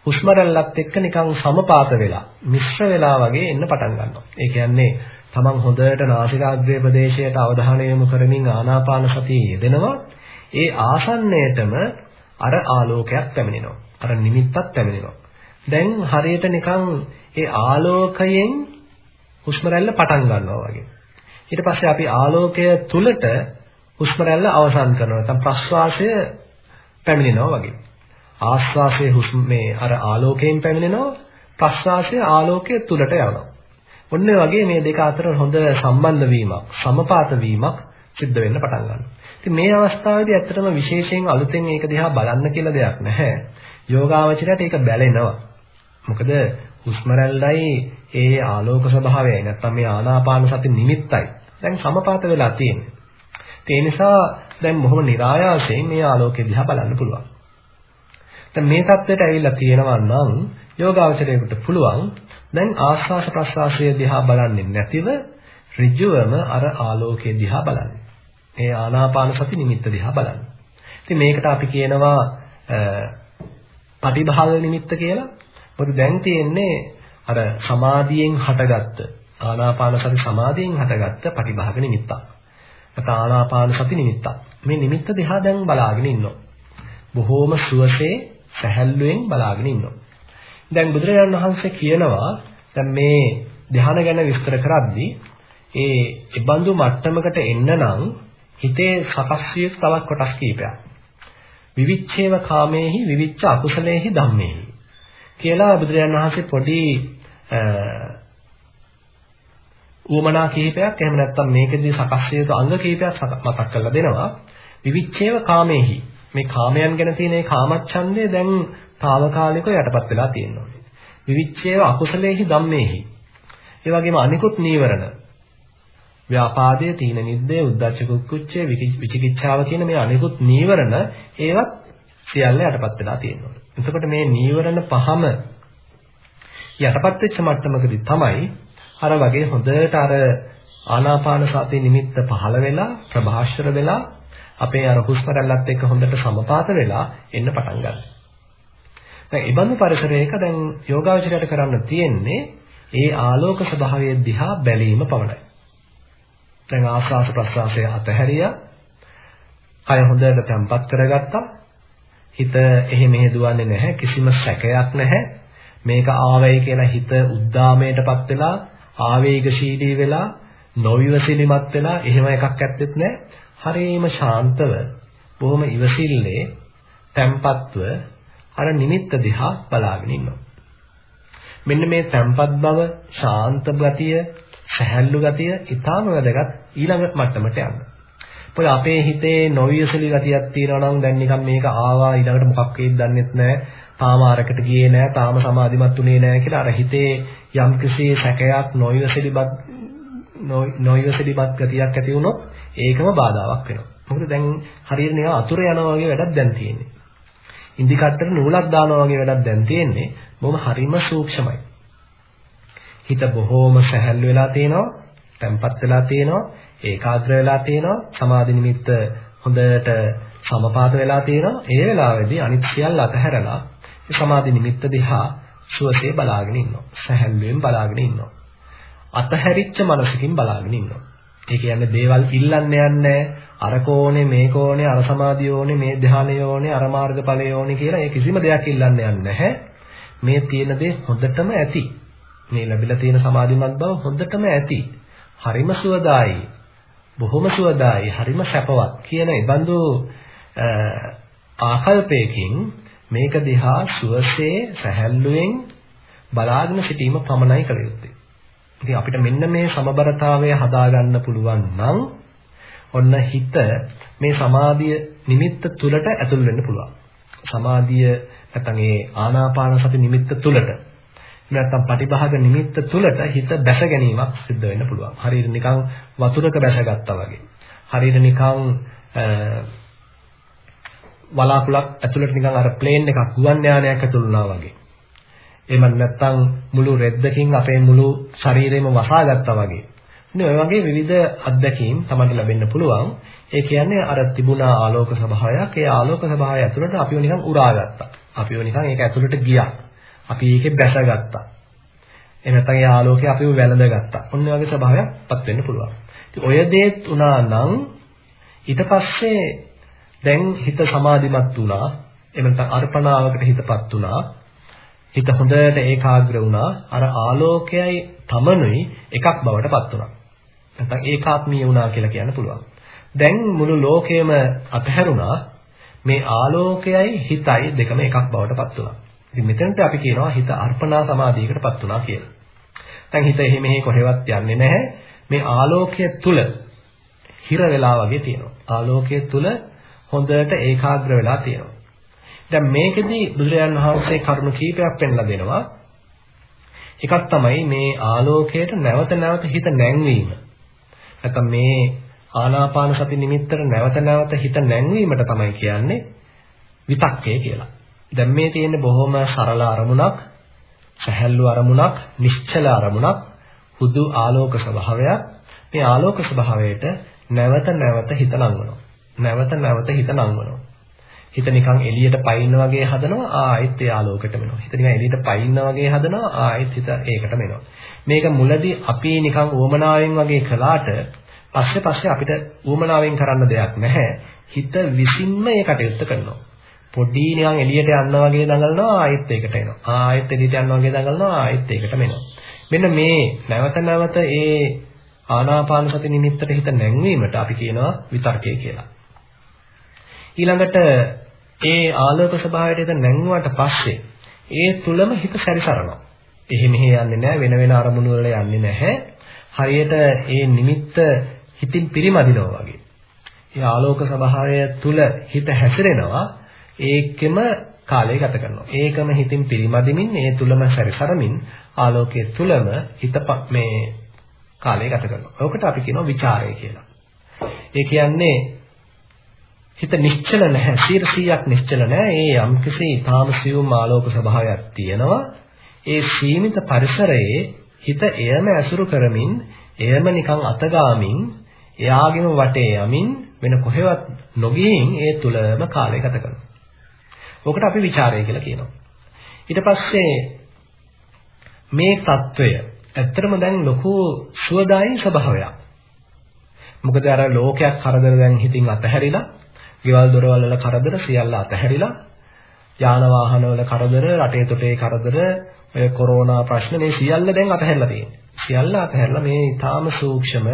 [SPEAKER 1] හුස්ම රැල්ලත් එක්ක නිකන් සමපාත වෙලා මිශ්‍ර වෙලා වගේ එන්න පටන් ගන්නවා. ඒ කියන්නේ තමන් හොඳට නාසිකාග්‍රේ ප්‍රදේශයට අවධානය යොමු කරමින් ආනාපාන සතියේ යෙදෙනවා. ඒ ආසන්නයටම අර ආලෝකයක් පැමිණෙනවා. අර නිමිත්තක් පැමිණෙනවා. දැන් හරියට නිකන් ඒ ආලෝකයෙන් හුස්ම රැල්ල පටන් ගන්නවා වගේ. ඊට පස්සේ අපි ආලෝකය තුලට හුස්ම රැල්ල අවසන් කරනවා. නැත්නම් ප්‍රශ්වාසය පැමිණෙනවා වගේ. ආශ්වාසයේ හුස්ම මේ අර ආලෝකයෙන් පැමිණෙනවා ප්‍රශ්වාසය ආලෝකයේ තුලට යනවා. ඔන්න වගේ මේ දෙක අතර හොඳ සම්බන්ධ වීමක්, සමපාත වීමක් සිද්ධ වෙන්න පටන් ගන්නවා. ඉතින් මේ අවස්ථාවේදී ඇත්තටම විශේෂයෙන් අලුතෙන් ඒක දිහා බලන්න කියලා දෙයක් නැහැ. යෝගාවචරයට ඒක බැලෙනවා. මොකද හුස්ම රැල්ලයි ඒ ආලෝක ස්වභාවයයි නැත්නම් මේ ආනාපාන සති නිමිත්තයි දැන් සමපාත වෙලා තියෙන්නේ. ඒ නිසා දැන් බොහොම નિરાයාසයෙන් මේ ආලෝකය දිහා බලන්න පුළුවන්. දැන් මේ தත්ත්වයට ඇවිල්ලා තියෙනවා නම් යෝගාවචරයට පුළුවන් දැන් ආස්වාස ප්‍රස්වාසය දිහා බලන්නේ නැතිව ඍජුවම අර ආලෝකය දිහා බලන්න. ඒ ආනාපාන සති නිමිත්ත දිහා බලන්න. ඉතින් මේකට අපි කියනවා පටිභාව නිමිත්ත කියලා. මොකද දැන් තියෙන්නේ අර සමාධියෙන් හටගත්ත ආනාපාන සති සමාධියෙන් හටගත්ත පටිභාග නිමිත්තක්. නැත්නම් ආනාපාන සති නිමිත්තක්. මේ නිමිත්ත දිහා දැන් බලාගෙන ඉන්නවා. බොහෝම සුවසේ සැහැල්ලුවෙන් බලාගෙන ඉන්නවා. දැන් බුදුරජාණන් වහන්සේ කියනවා දැන් මේ ධ්‍යාන ගැන විස්තර කරද්දී ඒ ඉබඳු මට්ටමකට එන්න නම් හිතේ සකස් විය තවත් කොටස් කීපයක්. විවිච්ඡේව කාමේහි විවිච්ඡ අකුසලේහි ධම්මේහි කියලා බුදුරජාණන් වහන්සේ පොඩි ඌමනා කිහිපයක් එහෙම නැත්නම් මේකෙදී සකස් යුතු අංග කිහිපයක් මතක් කරලා දෙනවා. විවිච්ඡේව කාමේහි. මේ කාමයන් ගැන තියෙන මේ කාමච්ඡන්දය දැන් తాවකාලිකව යටපත් වෙලා තියෙනවා. විවිච්ඡේව අකුසලේහි ධම්මේහි. ඒ වගේම අනිකුත් නීවරණ. ව්‍යාපාදයේ තීන නිද්දේ උද්ධච්ච කුක්කුච්චේ විචිකිච්ඡාව කියන මේ අනිකුත් නීවරණ ඒවත් සියල්ල යටපත් වෙලා තියෙනවා. එතකොට මේ නීවරණ පහම යටපත් වෙච්ච මට්ටමකදී තමයි අර වගේ හොඳට අර ආනාපාන සති නිමිත්ත පහළ වෙලා ප්‍රභාෂර වෙලා අපේ අර හුස්ම රැල්ලත් එක්ක හොඳට සමපාත වෙලා එන්න පටන් ගන්නවා. දැන් ඉබඳු පරිසරයක දැන් යෝගාවචරයට කරන්න තියෙන්නේ ඒ ආලෝක ස්වභාවය දිහා බැලීම පමණයි. දැන් ආස්වාස ප්‍රස්වාසය අතහැරියා. කය හොඳට තැම්පත් කරගත්තා. හිත එහෙ මෙහෙ දුවන්නේ නැහැ කිසිම සැකයක් නැහැ මේක ආවයි කියලා හිත උද්දාමයටපත් වෙලා ආවේගශීලී වෙලා නොවිවසිලිමත් වෙලා එහෙම එකක් ඇත්තෙත් නැහැ හරීම ශාන්තව බොහොම ඉවසිල්ලේ තැම්පත්ව අර නිමිත්ත දිහා බලාගෙන ඉන්නවා. මෙන්න මේ තැම්පත් බව ශාන්ත ගතිය සැහැල්ලු ගතිය ඊටාම වැදගත් ඊළඟ මට්ටමට යන්න. මොකද අපේ හිතේ නොවියසලි ගතියක් තියෙනවා නම් දැන් නිකන් මේක ආවා ඊළඟට මොකක් වෙයිද දන්නෙත් නැහැ. තාම අරකට ගියේ නැහැ. තාම සමාධිමත් උනේ නැහැ කියලා අර හිතේ යම්කිසි සැකයක් නොවියසලිපත් නොවියසලිපත් ගතියක් ඇති වුණොත් ඒකම බාධාවක් වෙනවා. මොකද දැන් හරියට නිකන් අතුර යනවා වගේ වැඩක් දැන් තියෙන්නේ. ඉන්දි කට්ටර නූලක් දානවා වගේ වැඩක් දැන් තියෙන්නේ. බොහොම හරිම සූක්ෂමයි. හිත බොහෝම සැහැල්ලු වෙලා තියෙනවා, තැම්පත් වෙලා තියෙනවා. ඒකාග්‍ර වෙලා තියෙනවා සමාධි නිමිත්ත හොඳට සමපාත වෙලා තියෙනවා ඒ වෙලාවේදී අනිත් සියල්ල අතහැරලා සමාධි නිමිත්ත දිහා සුවසේ බලාගෙන ඉන්නවා සැහැල්ලුවෙන් බලාගෙන ඉන්නවා අතහැරිච්ච මනසකින් බලාගෙන ඉන්නවා. ඒ කියන්නේ දේවල් ඉල්ලන්න යන්නේ අර කෝණේ මේ කෝණේ අර සමාධිය ඕනේ මේ ධානය ඕනේ අර මාර්ගඵලය ඕනේ කියලා ඒ කිසිම දෙයක් ඉල්ලන්න යන්නේ නැහැ. මේ තියෙන දේ හොඳටම ඇති. මේ ලැබිලා තියෙන සමාධිමත් බව හොඳටම ඇති. හරිම සුවදායි. බොහොම සුවදායි. හරිම සැපවත් කියන ඉබඳු ආකල්පයකින් මේක දිහා සුවසේ සැහැල්ලුවෙන් බලාගෙන සිටීම පමණයි කළ යුත්තේ. ඉතින් අපිට මෙන්න මේ සමබරතාවය හදාගන්න පුළුවන් නම් ඔන්න හිත මේ සමාධිය නිමිත්ත තුලට ඇතුල් වෙන්න පුළුවන්. සමාධිය නැත්නම් ඒ ආනාපාන සති නිමිත්ත තුලට නැත්නම් පටිභාග නිමිත්ත තුලට හිත බැස ගැනීමක් සිද්ධ වෙන්න පුළුවන්. හරියට නිකන් වතුරක බැසගත්තා වගේ. හරියට නිකන් වලාකුළක් ඇතුළට නිකන් අර ප්ලේන් එකක් ගුවන් යානයක් ඇතුළු වුණා වගේ. එහෙම නැත්නම් මුළු රෙද්දකින් අපේ මුළු ශරීරෙම වසාගත්තා වගේ. ඉතින් ඔය වගේ විවිධ අත්දැකීම් තමයි ලැබෙන්න පුළුවන්. ඒ කියන්නේ අර තිබුණා ආලෝක ස්වභාවයක්. ඒ ආලෝක ස්වභාවය ඇතුළට අපිව නිකන් උරාගත්තා. අපිව නිකන් ඒක ඇතුළට ගියා. අපි ඒකේ බැසගත්තා. එහෙම නැත්නම් ඒ ආලෝකය අපිව වැළඳගත්තා. ඔන්න වගේ ස්වභාවයක්පත් වෙන්න පුළුවන්. ඉතින් ඔය දේත් උනා නම් ඊට පස්සේ දැන් හිත සමාධිමත් වුණා. එහෙම නැත්නම් අර්පණාවකට හිතපත් වුණා. හිත හොඳට ඒකාග්‍ර වුණා. අර ආලෝකයයි තමනුයි එකක් බවට පත් වුණා. නැත්නම් ඒකාත්මීය වුණා කියලා කියන්න පුළුවන්. දැන් මුළු ලෝකයම අතහැරුණා. මේ ආලෝකයයි හිතයි දෙකම එකක් බවට පත් වුණා. ඉතින් මෙතනට අපි කියනවා හිත අර්පණා සමාධියකටපත් වුණා කියලා. දැන් හිත එහෙ මෙහෙ කොහෙවත් යන්නේ නැහැ. මේ ආලෝකය තුල හිර වෙලා වගේ තියෙනවා. ආලෝකය තුල හොඳට ඒකාග්‍ර වෙලා තියෙනවා. දැන් මේකෙදි බුදුරජාන් වහන්සේ කරුණු කීපයක් පෙන්ලා දෙනවා. එකක් තමයි මේ ආලෝකයට නැවත නැවත හිත නැංවීම. නැත්නම් මේ ආනාපාන සති නිමිත්තට නැවත නැවත හිත නැංවීමට තමයි කියන්නේ විතක්කය කියලා. දැන් මේ තියෙන්නේ බොහොම සරල අරමුණක්, සැහැල්ලු අරමුණක්, නිශ්චල අරමුණක්, හුදු ආලෝක ස්වභාවයක්. මේ ආලෝක ස්වභාවයට නැවත නැවත හිත නංවනවා. නැවත නැවත හිත නංවනවා. හිත නිකන් එළියට පයින්න වගේ හදනවා ආයෙත් ඒ ආලෝකයට මෙනවා. හිත නිකන් එළියට පයින්න වගේ හදනවා ආයෙත් හිත ඒකට මෙනවා. මේක මුලදී අපි නිකන් උවමනාවෙන් වගේ කළාට පස්සේ පස්සේ අපිට උවමනාවෙන් කරන්න දෙයක් නැහැ. හිත විසින්ම ඒ කටයුත්ත කරනවා. පොඩි නිකන් එළියට යනවා වගේ දඟලනවා ආයෙත් ඒකට එනවා. ආයෙත් එළියට යනවා වගේ දඟලනවා ආයෙත් ඒකට මෙනවා. මෙන්න මේ නැවත නැවත ඒ ආනාපාන සති නිමිත්තට හිත නැංවීමට අපි කියනවා විතර්කය කියලා. ඊළඟට ඒ ආලෝක ස්වභාවයට හිත නැංගුවාට පස්සේ ඒ තුලම හිත සැරිසරනවා. එහෙ මෙහෙ යන්නේ නැහැ වෙන වෙන අරමුණු වල යන්නේ නැහැ. හරියට ඒ නිමිත්ත හිතින් පිරිමදිනවා වගේ. ඒ ආලෝක ස්වභාවය තුල හිත හැසිරෙනවා ඒකෙම කාලය ගත කරනවා. ඒකම හිතින් පිරිමදිමින් ඒ තුලම සැරිසරමින් ආලෝකයේ තුලම හිත මේ කාලය ගත කරනවා. ඔකට අපි කියනවා ਵਿਚාරය කියලා. ඒ කියන්නේ හිත නිශ්චල නැහැ 100%ක් නිශ්චල නැහැ ඒ යම්කිසි ඊටාම සියුම් ආලෝක ස්වභාවයක් තියෙනවා ඒ සීමිත පරිසරයේ හිත එයම ඇසුරු කරමින් එයම නිකන් අතගාමින් එයාගෙම වටේ යමින් වෙන කොහෙවත් නොගින් ඒ තුලම කාලය ගත කරනවා. ඔකට අපි ਵਿਚාරය කියලා කියනවා. ඊට පස්සේ මේ తত্ত্বය ඇත්තටම දැන් ලොකු සුවදායි ස්වභාවයක්. මොකද අර ලෝකයක් කරදර දැන් හිතින් අතහැරිලා ගෙවල් දොරවල් වල කරදර සියල්ල අතහැරිලා යාන වාහන වල කරදර, රටේ තොටේ කරදර, ඔය කොරෝනා ප්‍රශ්න මේ සියල්ල දැන් අතහැරලා තියෙනවා. සියල්ල අතහැරලා මේ ඊටාම සූක්ෂම,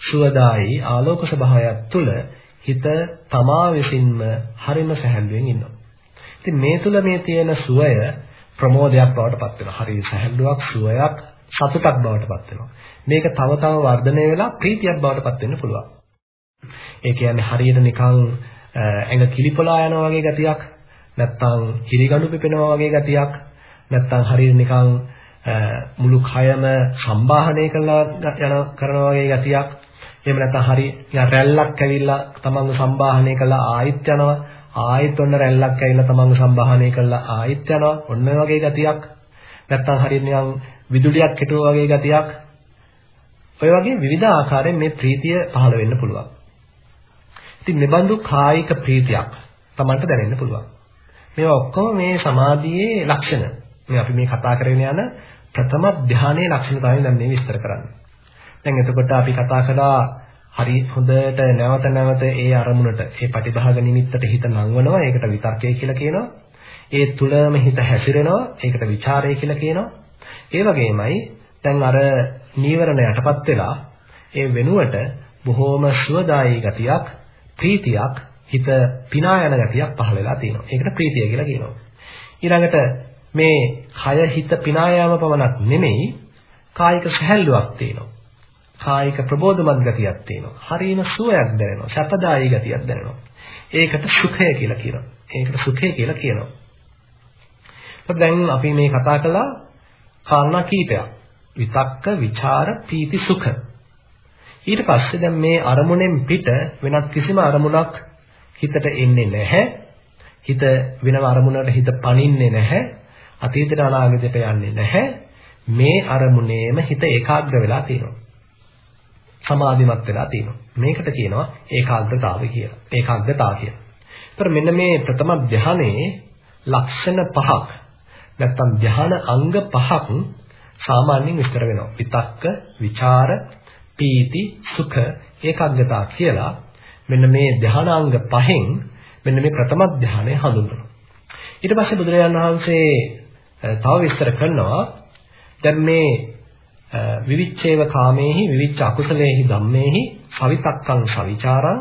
[SPEAKER 1] සුවදායි ආලෝක ස්වභාවයක් තුළ හිත තමා විසින්ම හරිම සැහැල්ලුවෙන් ඉන්නවා. ඉතින් මේ තුල මේ තියෙන සුවය ප්‍රමෝදයක් බවට පත් වෙනවා. හරි සැහැල්ලුවක්, සුවයක්, සතුටක් බවට පත් වෙනවා. මේක තව තව වර්ධනය වෙලා ප්‍රීතියක් බවට පත් වෙන්න පුළුවන්. ඒ කියන්නේ හරියට නිකන් ඇඟ කිලිපලා යනවා වගේ ගතියක් නැත්නම් හිරිගඩු පිපෙනවා වගේ ගතියක් නැත්නම් හරියට නිකන් මුළු කයම සම්බාහනය කරලා යන කරනවා වගේ ගතියක්. එහෙම නැත්නම් හරි රැල්ලක් ඇවිල්ලා තමන්ව සම්බාහනය කරලා ආයෙත් යනවා. ආයෙත් ඔන්න රැල්ලක් ඇවිල්ලා තමන්ව සම්බාහනය කරලා ආයෙත් යනවා. ඔන්න වගේ ගතියක්. නැත්නම් හරියට නිකන් විදුලියක් හිටුවා වගේ ගතියක්. ඔය වගේ විවිධ ආකාරයෙන් මේ ප්‍රීතිය පහළ වෙන්න පුළුවන්. ඉතින් මෙබඳු කායික ප්‍රීතියක් Tamanට දැනෙන්න පුළුවන්. මේවා ඔක්කොම මේ සමාධියේ ලක්ෂණ. මේ අපි මේ කතා කරගෙන යන ප්‍රථම ධානයේ ලක්ෂණ තමයි දැන් මේ විස්තර කරන්නේ. දැන් එතකොට අපි කතා කළා හරි හොඳට නැවත නැවත ඒ අරමුණට ඒ පටිභාග නිමිත්තට හිත නංවනවා. ඒකට විතර්කය කියලා කියනවා. ඒ තුලම හිත හැසිරෙනවා. ඒකට ਵਿਚාරය කියලා කියනවා. ඒ වගේමයි දැන් අර නීවරණ යටපත් වෙලා ඒ වෙනුවට බොහෝම සුවදායී ගතියක්, ප්‍රීතියක්, හිත පිනා යන ගතියක් පහළ වෙලා තියෙනවා. ඒකට ප්‍රීතිය කියලා කියනවා. ඊළඟට මේ කය හිත පිනා යාම පමණක් නෙමෙයි කායික සැහැල්ලුවක් තියෙනවා. කායික ප්‍රබෝධමත් ගතියක් තියෙනවා. හරීම සුවයක් දැනෙනවා. සැපදායී ගතියක් දැනෙනවා. ඒකට සුඛය කියලා කියනවා. ඒකට සුඛය කියලා කියනවා. දැන් අපි මේ කතා කළා කාරණා කීපයක්. විතක්ක, ਵਿਚාර, පීති, සුඛ. ඊට පස්සේ දැන් මේ අරමුණෙන් පිට වෙනත් කිසිම අරමුණක් හිතට එන්නේ නැහැ. හිත වෙනම අරමුණකට හිත පනින්නේ නැහැ. අතීතයට අනාගතයට යන්නේ නැහැ. මේ අරමුණේම හිත ඒකාග්‍ර වෙලා තියෙනවා. සමාධිමත් වෙලා තියෙනවා. මේකට කියනවා ඒකාග්‍රතාවය කියලා. ඒකාග්‍රතාව කියලා. ඒතර මෙන්න මේ ප්‍රථම ධානයේ ලක්ෂණ පහක් නැත්තම් ධාන අංග පහක් සාමාන්‍යයෙන් විස්තර වෙනවා. විතක්ක, ਵਿਚාර, පීති, සුඛ, ඒකාග්‍රතාව කියලා මෙන්න මේ ධානාංග පහෙන් මෙන්න මේ ප්‍රථම ධානය හඳුන්වනවා. ඊට පස්සේ බුදුරජාණන් වහන්සේ තව විස්තර කරනවා දැන් මේ විවිච්ඡේව කාමේහි විවිච්ඡ අකුසලේහි ධම්මේහි සවිතක්කං සවිචාරං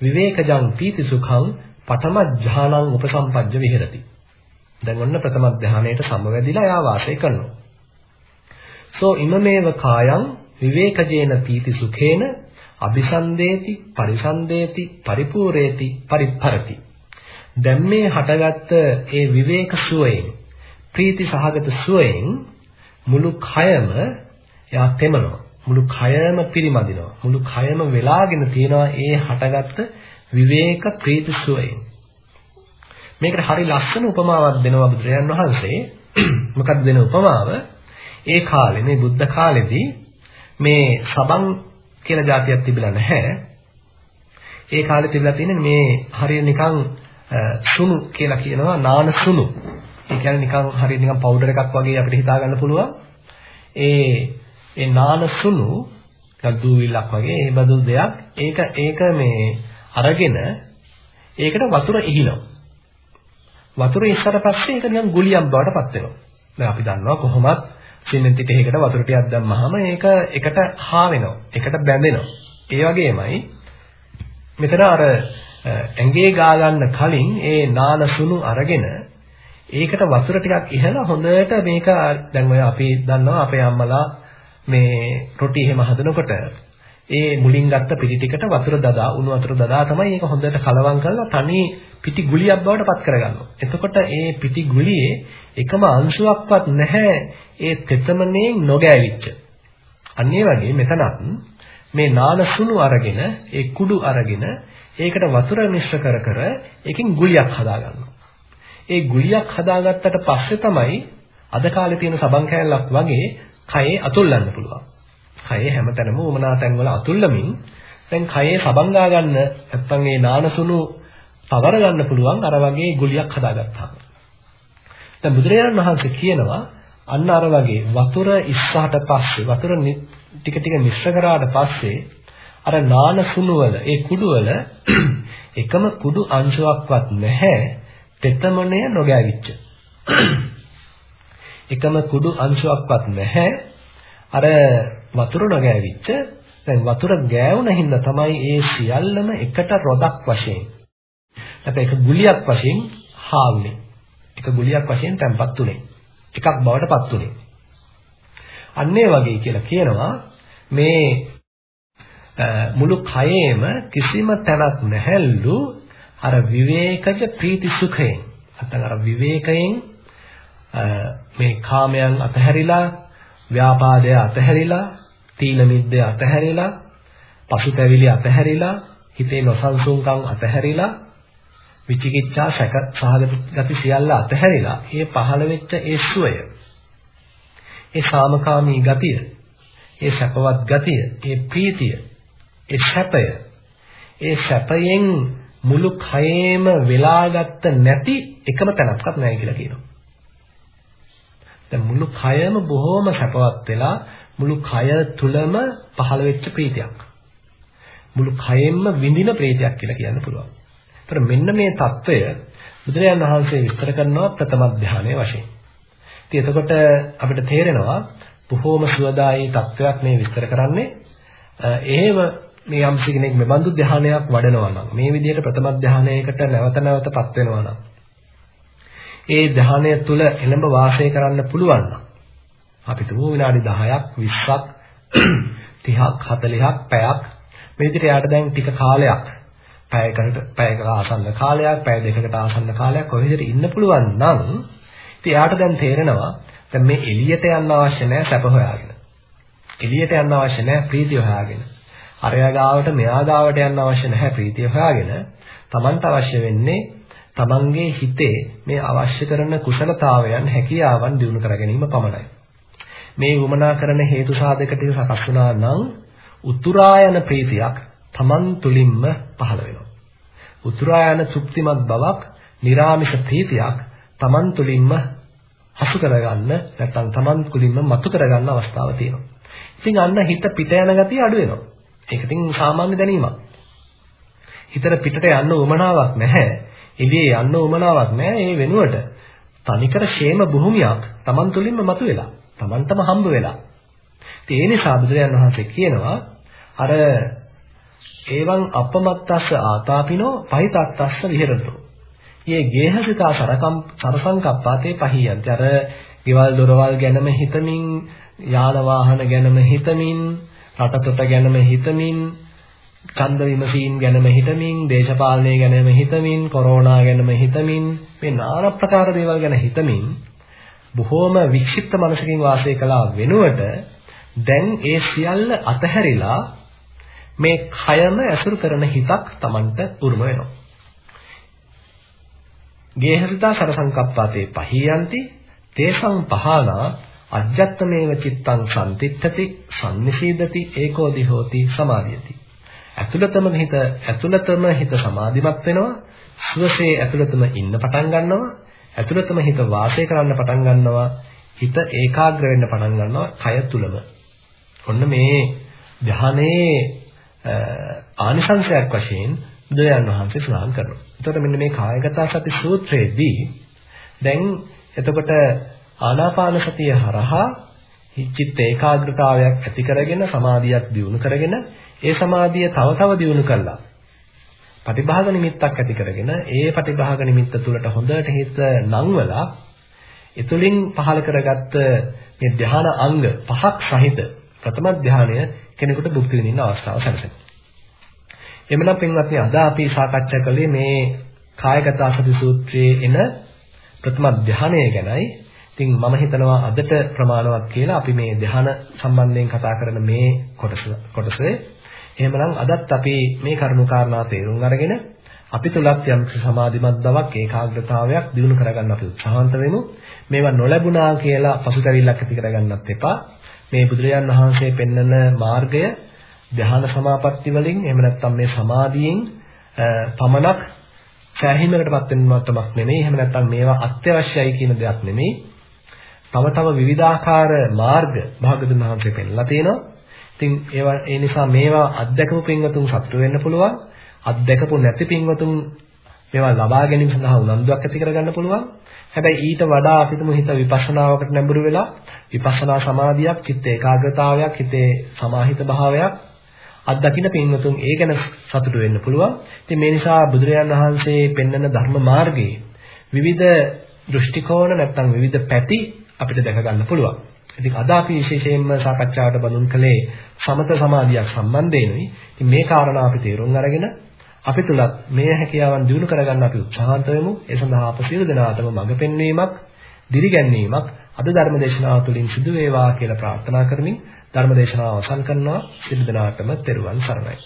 [SPEAKER 1] විවේකජං පීති සුඛං පඨම ඥානං උපසම්පජ්ජ විහෙරති. දැන් ඔන්න ප්‍රථම ධානයට සමවැදිලා යා වාසය කරනවා. සෝ ඉමමේව කායං විවේකජේන පීති සුඛේන අபிසන්දේති පරිසන්දේති පරිපූර්ේති පරිප්පරති. දැන් මේ හටගත්ත ඒ විවේක සුවයෙන් ප්‍රීති සහගත සුවයෙන් මුළු කයම එයා තෙමනවා. මුළු කයම පිරිමදිනවා. මුළු කයම වෙලාගෙන තියනවා ඒ හටගත්ත විවේක ප්‍රීති සුවයෙන්. මේකට හරි ලස්සන උපමාවක් දෙනවා බුදුරජාන් වහන්සේ. මොකක්ද දෙන උපමාව? ඒ කාලේ මේ බුද්ධ කාලෙදී මේ සබන් කියලා જાතියක් තිබිලා නැහැ. ඒ කාලේ තිබිලා තියෙන්නේ මේ හරිය නිකන් සුණු කියලා කියනවා නාන සුණු. ඒ කියන්නේ නිකන් හරිය නිකන් පවුඩර් එකක් වගේ අපිට හිතා ගන්න පුළුවන්. ඒ ඒ නාන සුණු ගද්දූවිල්ලක් වගේ ඒ බඳු දෙයක් ඒක ඒක මේ අරගෙන ඒකට වතුර ඉහිනවා. වතුර ඉස්සර පස්සේ ඒක නිකන් ගුලියක් බවට පත් වෙනවා. දැන් අපි දන්නවා කොහොමත් සිමෙන්ති ටිකකට වතුර ටිකක් දැම්මහම ඒක එකට හා වෙනවා. එකට බැඳෙනවා. ඒ වගේමයි මෙතන අර ඇඟේ ගා ගන්න කලින් ඒ නාන සුණු අරගෙන ඒකට වතුර ටිකක් ඉහලා හොඳට මේක දැන් ඔය අපි දන්නවා අපේ අම්මලා මේ රොටි එහෙම හදනකොට ඒ මුලින් ගත්ත පිටි ටිකට වතුර දදා උණු වතුර දදා තමයි ඒක හොඳට කලවම් කරලා තනි පිටි ගුලියක් බවට පත් කරගන්නවා. එතකොට ඒ පිටි ගුලියේ එකම අංශුවක්වත් නැහැ ඒ තෙතමනේ නොගෑවිච්ච. අන්න ඒ වගේ මෙතනත් මේ නානසුණු අරගෙන ඒ කුඩු අරගෙන ඒකට වතුර මිශ්‍ර කර කර ඒකෙන් ගුලියක් හදාගන්නවා. ඒ ගුලියක් හදාගත්තට පස්සේ තමයි අද කාලේ තියෙන සබන් කෑල්ලක් වගේ කයේ අතුල්ලන්න පුළුවන්. කයේ හැමතැනම උමනා තැන්වල අතුල්ලමින් දැන් කයේ සබංගා ගන්න නැත්නම් ඒ නානසුණු පවර ගන්න පුළුවන් අර වගේ ගුලියක් හදාගත්තාම. දැන් බුදුරජාණන් වහන්සේ කියනවා අන්න අර වගේ වතුර ඉස්සහට පස්සේ වතුර ටික ටික මිශ්‍ර කරාට පස්සේ අර නානසුණු වල ඒ කුඩු වල එකම කුඩු අංශුවක්වත් නැහැ තෙතමනය නොගෑවිච්ච. එකම කුඩු අංශුවක්වත් නැහැ. අර වතුර නොගෑවිච්ච දැන් වතුර ගෑවුන හින්දා තමයි ඒ සියල්ලම එකට රොදක් වශයෙන් නැත්නම් එක ගුලියක් වශයෙන් හාවුනේ. එක ගුලියක් වශයෙන් තැම්පත් උනේ. එකක් බවට පත් උනේ. අන්නේ වගේ කියලා කියනවා මේ මුළු කයේම කිසිම තැනක් නැහැලු අර විවේකජ ප්‍රීති සුඛයෙන් නැත්නම් අර විවේකයෙන් මේ කාමයන් අතහැරිලා ව්‍යාපාදය අතහැරිලා තීන මිද්දය අතහැරිලා පසුතැවිලි අතහැරිලා හිතේ නොසන්සුන්කම් අතහැරිලා විචිකිච්ඡා සැක සහගත ගති සියල්ල අතහැරිලා මේ පහළ වෙච්ච ඒ සුවය ඒ සාමකාමී ගතිය ඒ සැපවත් ගතිය ඒ ප්‍රීතිය ඒ සැපය ඒ සැපයෙන් මුළු කයේම වෙලාගත්ත නැති එකම තැනක්වත් නැහැ කියලා කියනවා. දැන් මුළු කයම බොහොම සැපවත් වෙලා මුළු කය තුලම පහළ වෙච්ච ප්‍රීතියක්. මුළු කයෙන්ම විඳින ප්‍රීතියක් කියලා කියන්න පුළුවන්. ඒතර මෙන්න මේ తত্ত্বය බුදුරජාණන් වහන්සේ විස්තර කරනවා ප්‍රථම ධානයේ වශයෙන්. ඉතින් එතකොට අපිට තේරෙනවා බොහෝම සුවදායී తত্ত্বයක් මේ විස්තර කරන්නේ. එහෙම මේ යම් කෙනෙක් මෙබඳු ධානයක් වඩනවා නම් මේ විදිහට ප්‍රථම ධානයකට නැවත නැවතපත් වෙනවා නම් ඒ ධානය තුල එළඹ වාසය කරන්න පුළුවන් නම් අපි තුමු විනාඩි 10ක් 20ක් 30ක් 40ක් පැයක් මේ විදිහට යාට දැන් ටික කාලයක් පැයකට පැයක ආසන්න කාලයක් පැය දෙකකට ආසන්න කාලයක් ඔය විදිහට ඉන්න පුළුවන් නම් ඉතින් යාට දැන් තේරෙනවා දැන් මේ එළියට යන්න අවශ්‍ය නැහැ සැප හොයාගෙන. එළියට යන්න අවශ්‍ය නැහැ ප්‍රීතිය හොයාගෙන. අරයා ගාවට මෙයා ගාවට යන්න අවශ්‍ය නැහැ ප්‍රීතිය හොයාගෙන. Tamanට අවශ්‍ය වෙන්නේ Tamanගේ හිතේ මේ අවශ්‍ය කරන කුසලතාවයන් හැකියාවන් දිනු කර ගැනීම පමණයි. මේ වමනා කරන හේතු සාධක ටික සකස් වුණා නම් උතුරායන ප්‍රීතියක් Taman තුලින්ම පහළ වෙනවා. උතුරායන තෘප්තිමත් බවක්, निराமிෂ ප්‍රීතියක් Taman තුලින්ම හසු කරගන්න නැත්නම් Taman තුලින්ම මතු කරගන්න අවස්ථාව තියෙනවා. ඉතින් අන්න හිත පිට යන ගතිය අඩු වෙනවා. ඒක ඉතින් සාමාන්‍ය දැනීමක්. හිතට පිටට යන්න උවමනාවක් නැහැ. ඉදී යන්න උවමනාවක් නැහැ. ඒ වෙනුවට තනිකර ෂේම භූමියක් Taman තුලින්ම මතුවෙලා. Tamanටම හම්බ වෙලා. ඉතින් ඒ නිසා බුදුරජාණන් වහන්සේ කියනවා අර එවං අපමත්තස්ස ආතාපිනෝ පහිතත්තස්ස විහෙරතෝ. යේ ගේහසිතා සරකම් සරසංකප්පාතේ පහියන්ති. අර ගෙවල් දොරවල් ගැනම හිතමින් යාන වාහන ගැනම හිතමින් රටතොට ගැනම හිතමින් ඡන්ද විමසීම් ගැනම හිතමින් දේශපාලනය ගැනම හිතමින් කොරෝනා ගැනම හිතමින් මේ নানা ප්‍රකාර දේවල් ගැන හිතමින් බොහෝම වික්ෂිප්ත මනසකින් වාසය කළා වෙනුවට දැන් ඒ සියල්ල අතහැරිලා මේ කයම ඇසුරු කරන හිතක් Tamanට උරුම වෙනවා. ගේහසිතා සරසංකප්පාතේ පහියන්ති තේසං පහනා අජ්ජත්තමේව චිත්තං සම්තිත්තති සම්නිසීදති ඒකෝදි හෝති සමාධියති. ඇතුළතම හිත ඇතුළතම හිත සමාධිමත් වෙනවා. සුවසේ ඇතුළතම ඉන්න පටන් ගන්නවා. ඇතුළතම හිත වාසය කරන්න පටන් ගන්නවා හිත ඒකාග්‍ර වෙන්න පටන් ගන්නවා කය තුලම ඔන්න මේ ධානයේ ආනිසංශයක් වශයෙන් බුදුරජාන් වහන්සේ සඳහන් කරනවා. එතකොට මෙන්න මේ කායගත සති සූත්‍රයේදී දැන් එතකොට ආනාපාන සතිය හරහා චිත්ත ඒකාග්‍රතාවයක් ඇති කරගෙන සමාධියක් දියුණු කරගෙන ඒ සමාධිය තව තව දියුණු කළා. පටිභාග නිමිත්තක් ඇති කරගෙන ඒ පටිභාග නිමිත්ත තුළට හොඳට හිත නංවලා එතුලින් පහල කරගත්ත මේ ධ්‍යාන අංග පහක් සහිත ප්‍රථම ධ්‍යානය කෙනෙකුට භුක්ති විඳින්න අවස්ථාව සැලසෙනවා. එමනම් පින්වත්නි අද අපි සාකච්ඡා කළේ මේ කායගත සති සූත්‍රයේ එන ප්‍රථම ධ්‍යානය ගැනයි. ඉතින් මම හිතනවා අදට ප්‍රමාණවත් කියලා අපි මේ ධ්‍යාන සම්බන්ධයෙන් කතා කරන මේ කොටස කොටසේ එහෙමනම් අදත් අපි මේ කරුණු කාරණා තේරුම් අරගෙන අපි තුලත් යම් සමාධිමත් බවක් ඒකාග්‍රතාවයක් දිනු කරගන්න අපි උත්සාහන්ත වෙමු. මේවා නොලැබුණා කියලා පසුතැවිල්ලක් ඇති කරගන්නත් එපා. මේ බුදුරජාන් වහන්සේ පෙන්වන මාර්ගය ධ්‍යාන සමාපatti වලින් එහෙම නැත්නම් මේ සමාධියෙන් පමණක් සෑහීමකටපත් වෙනවටමක් නෙමෙයි. එහෙම නැත්නම් මේවා අත්‍යවශ්‍යයි කියන දෙයක් නෙමෙයි. තව තව විවිධාකාර මාර්ග භාගතුන් වහන්සේ පෙන්ලා තියෙනවා. ඉතින් ඒවා ඒ නිසා මේවා අත්දැකපු පින්වතුන් සතුටු වෙන්න පුළුවන්. අත්දැකපු නැති පින්වතුන් මේවා ලබා ගැනීම සඳහා උනන්දුවක් ඇති කරගන්න පුළුවන්. හැබැයි ඊට වඩා අපිටම හිත විපස්සනාවකට නැඹුරු වෙලා විපස්සනා සමාධියක්, චිත්ත ඒකාග්‍රතාවයක්, හිතේ සමාහිත භාවයක් අත්දකින්න පින්වතුන් ඒ ගැන සතුටු වෙන්න පුළුවන්. ඉතින් මේ නිසා බුදුරජාන් වහන්සේ පෙන්වන ධර්ම මාර්ගයේ විවිධ දෘෂ්ටි කෝණ නැත්නම් විවිධ පැති අපිට දැක ගන්න පුළුවන්. ඉතින් අද අපි විශේෂයෙන්ම සාකච්ඡාවට බඳුන් කළේ සමත සමාධියක් සම්බන්ධයෙන්යි. ඉතින් මේ කාරණා අපි තේරුම් අරගෙන අපි තුලත් මේ හැකියාවන් දිනු කරගන්න අපි උත්සාහන්ත වෙමු. ඒ සඳහා අප සියලු දෙනාටම මඟ පෙන්වීමක්, දිරිගැන්වීමක් අද ධර්ම දේශනාව තුළින් සිදු වේවා කියලා ප්‍රාර්ථනා කරමින් ධර්ම දේශනාව අවසන් කරනවා. සියලු දෙනාටම තෙරුවන් සරණයි.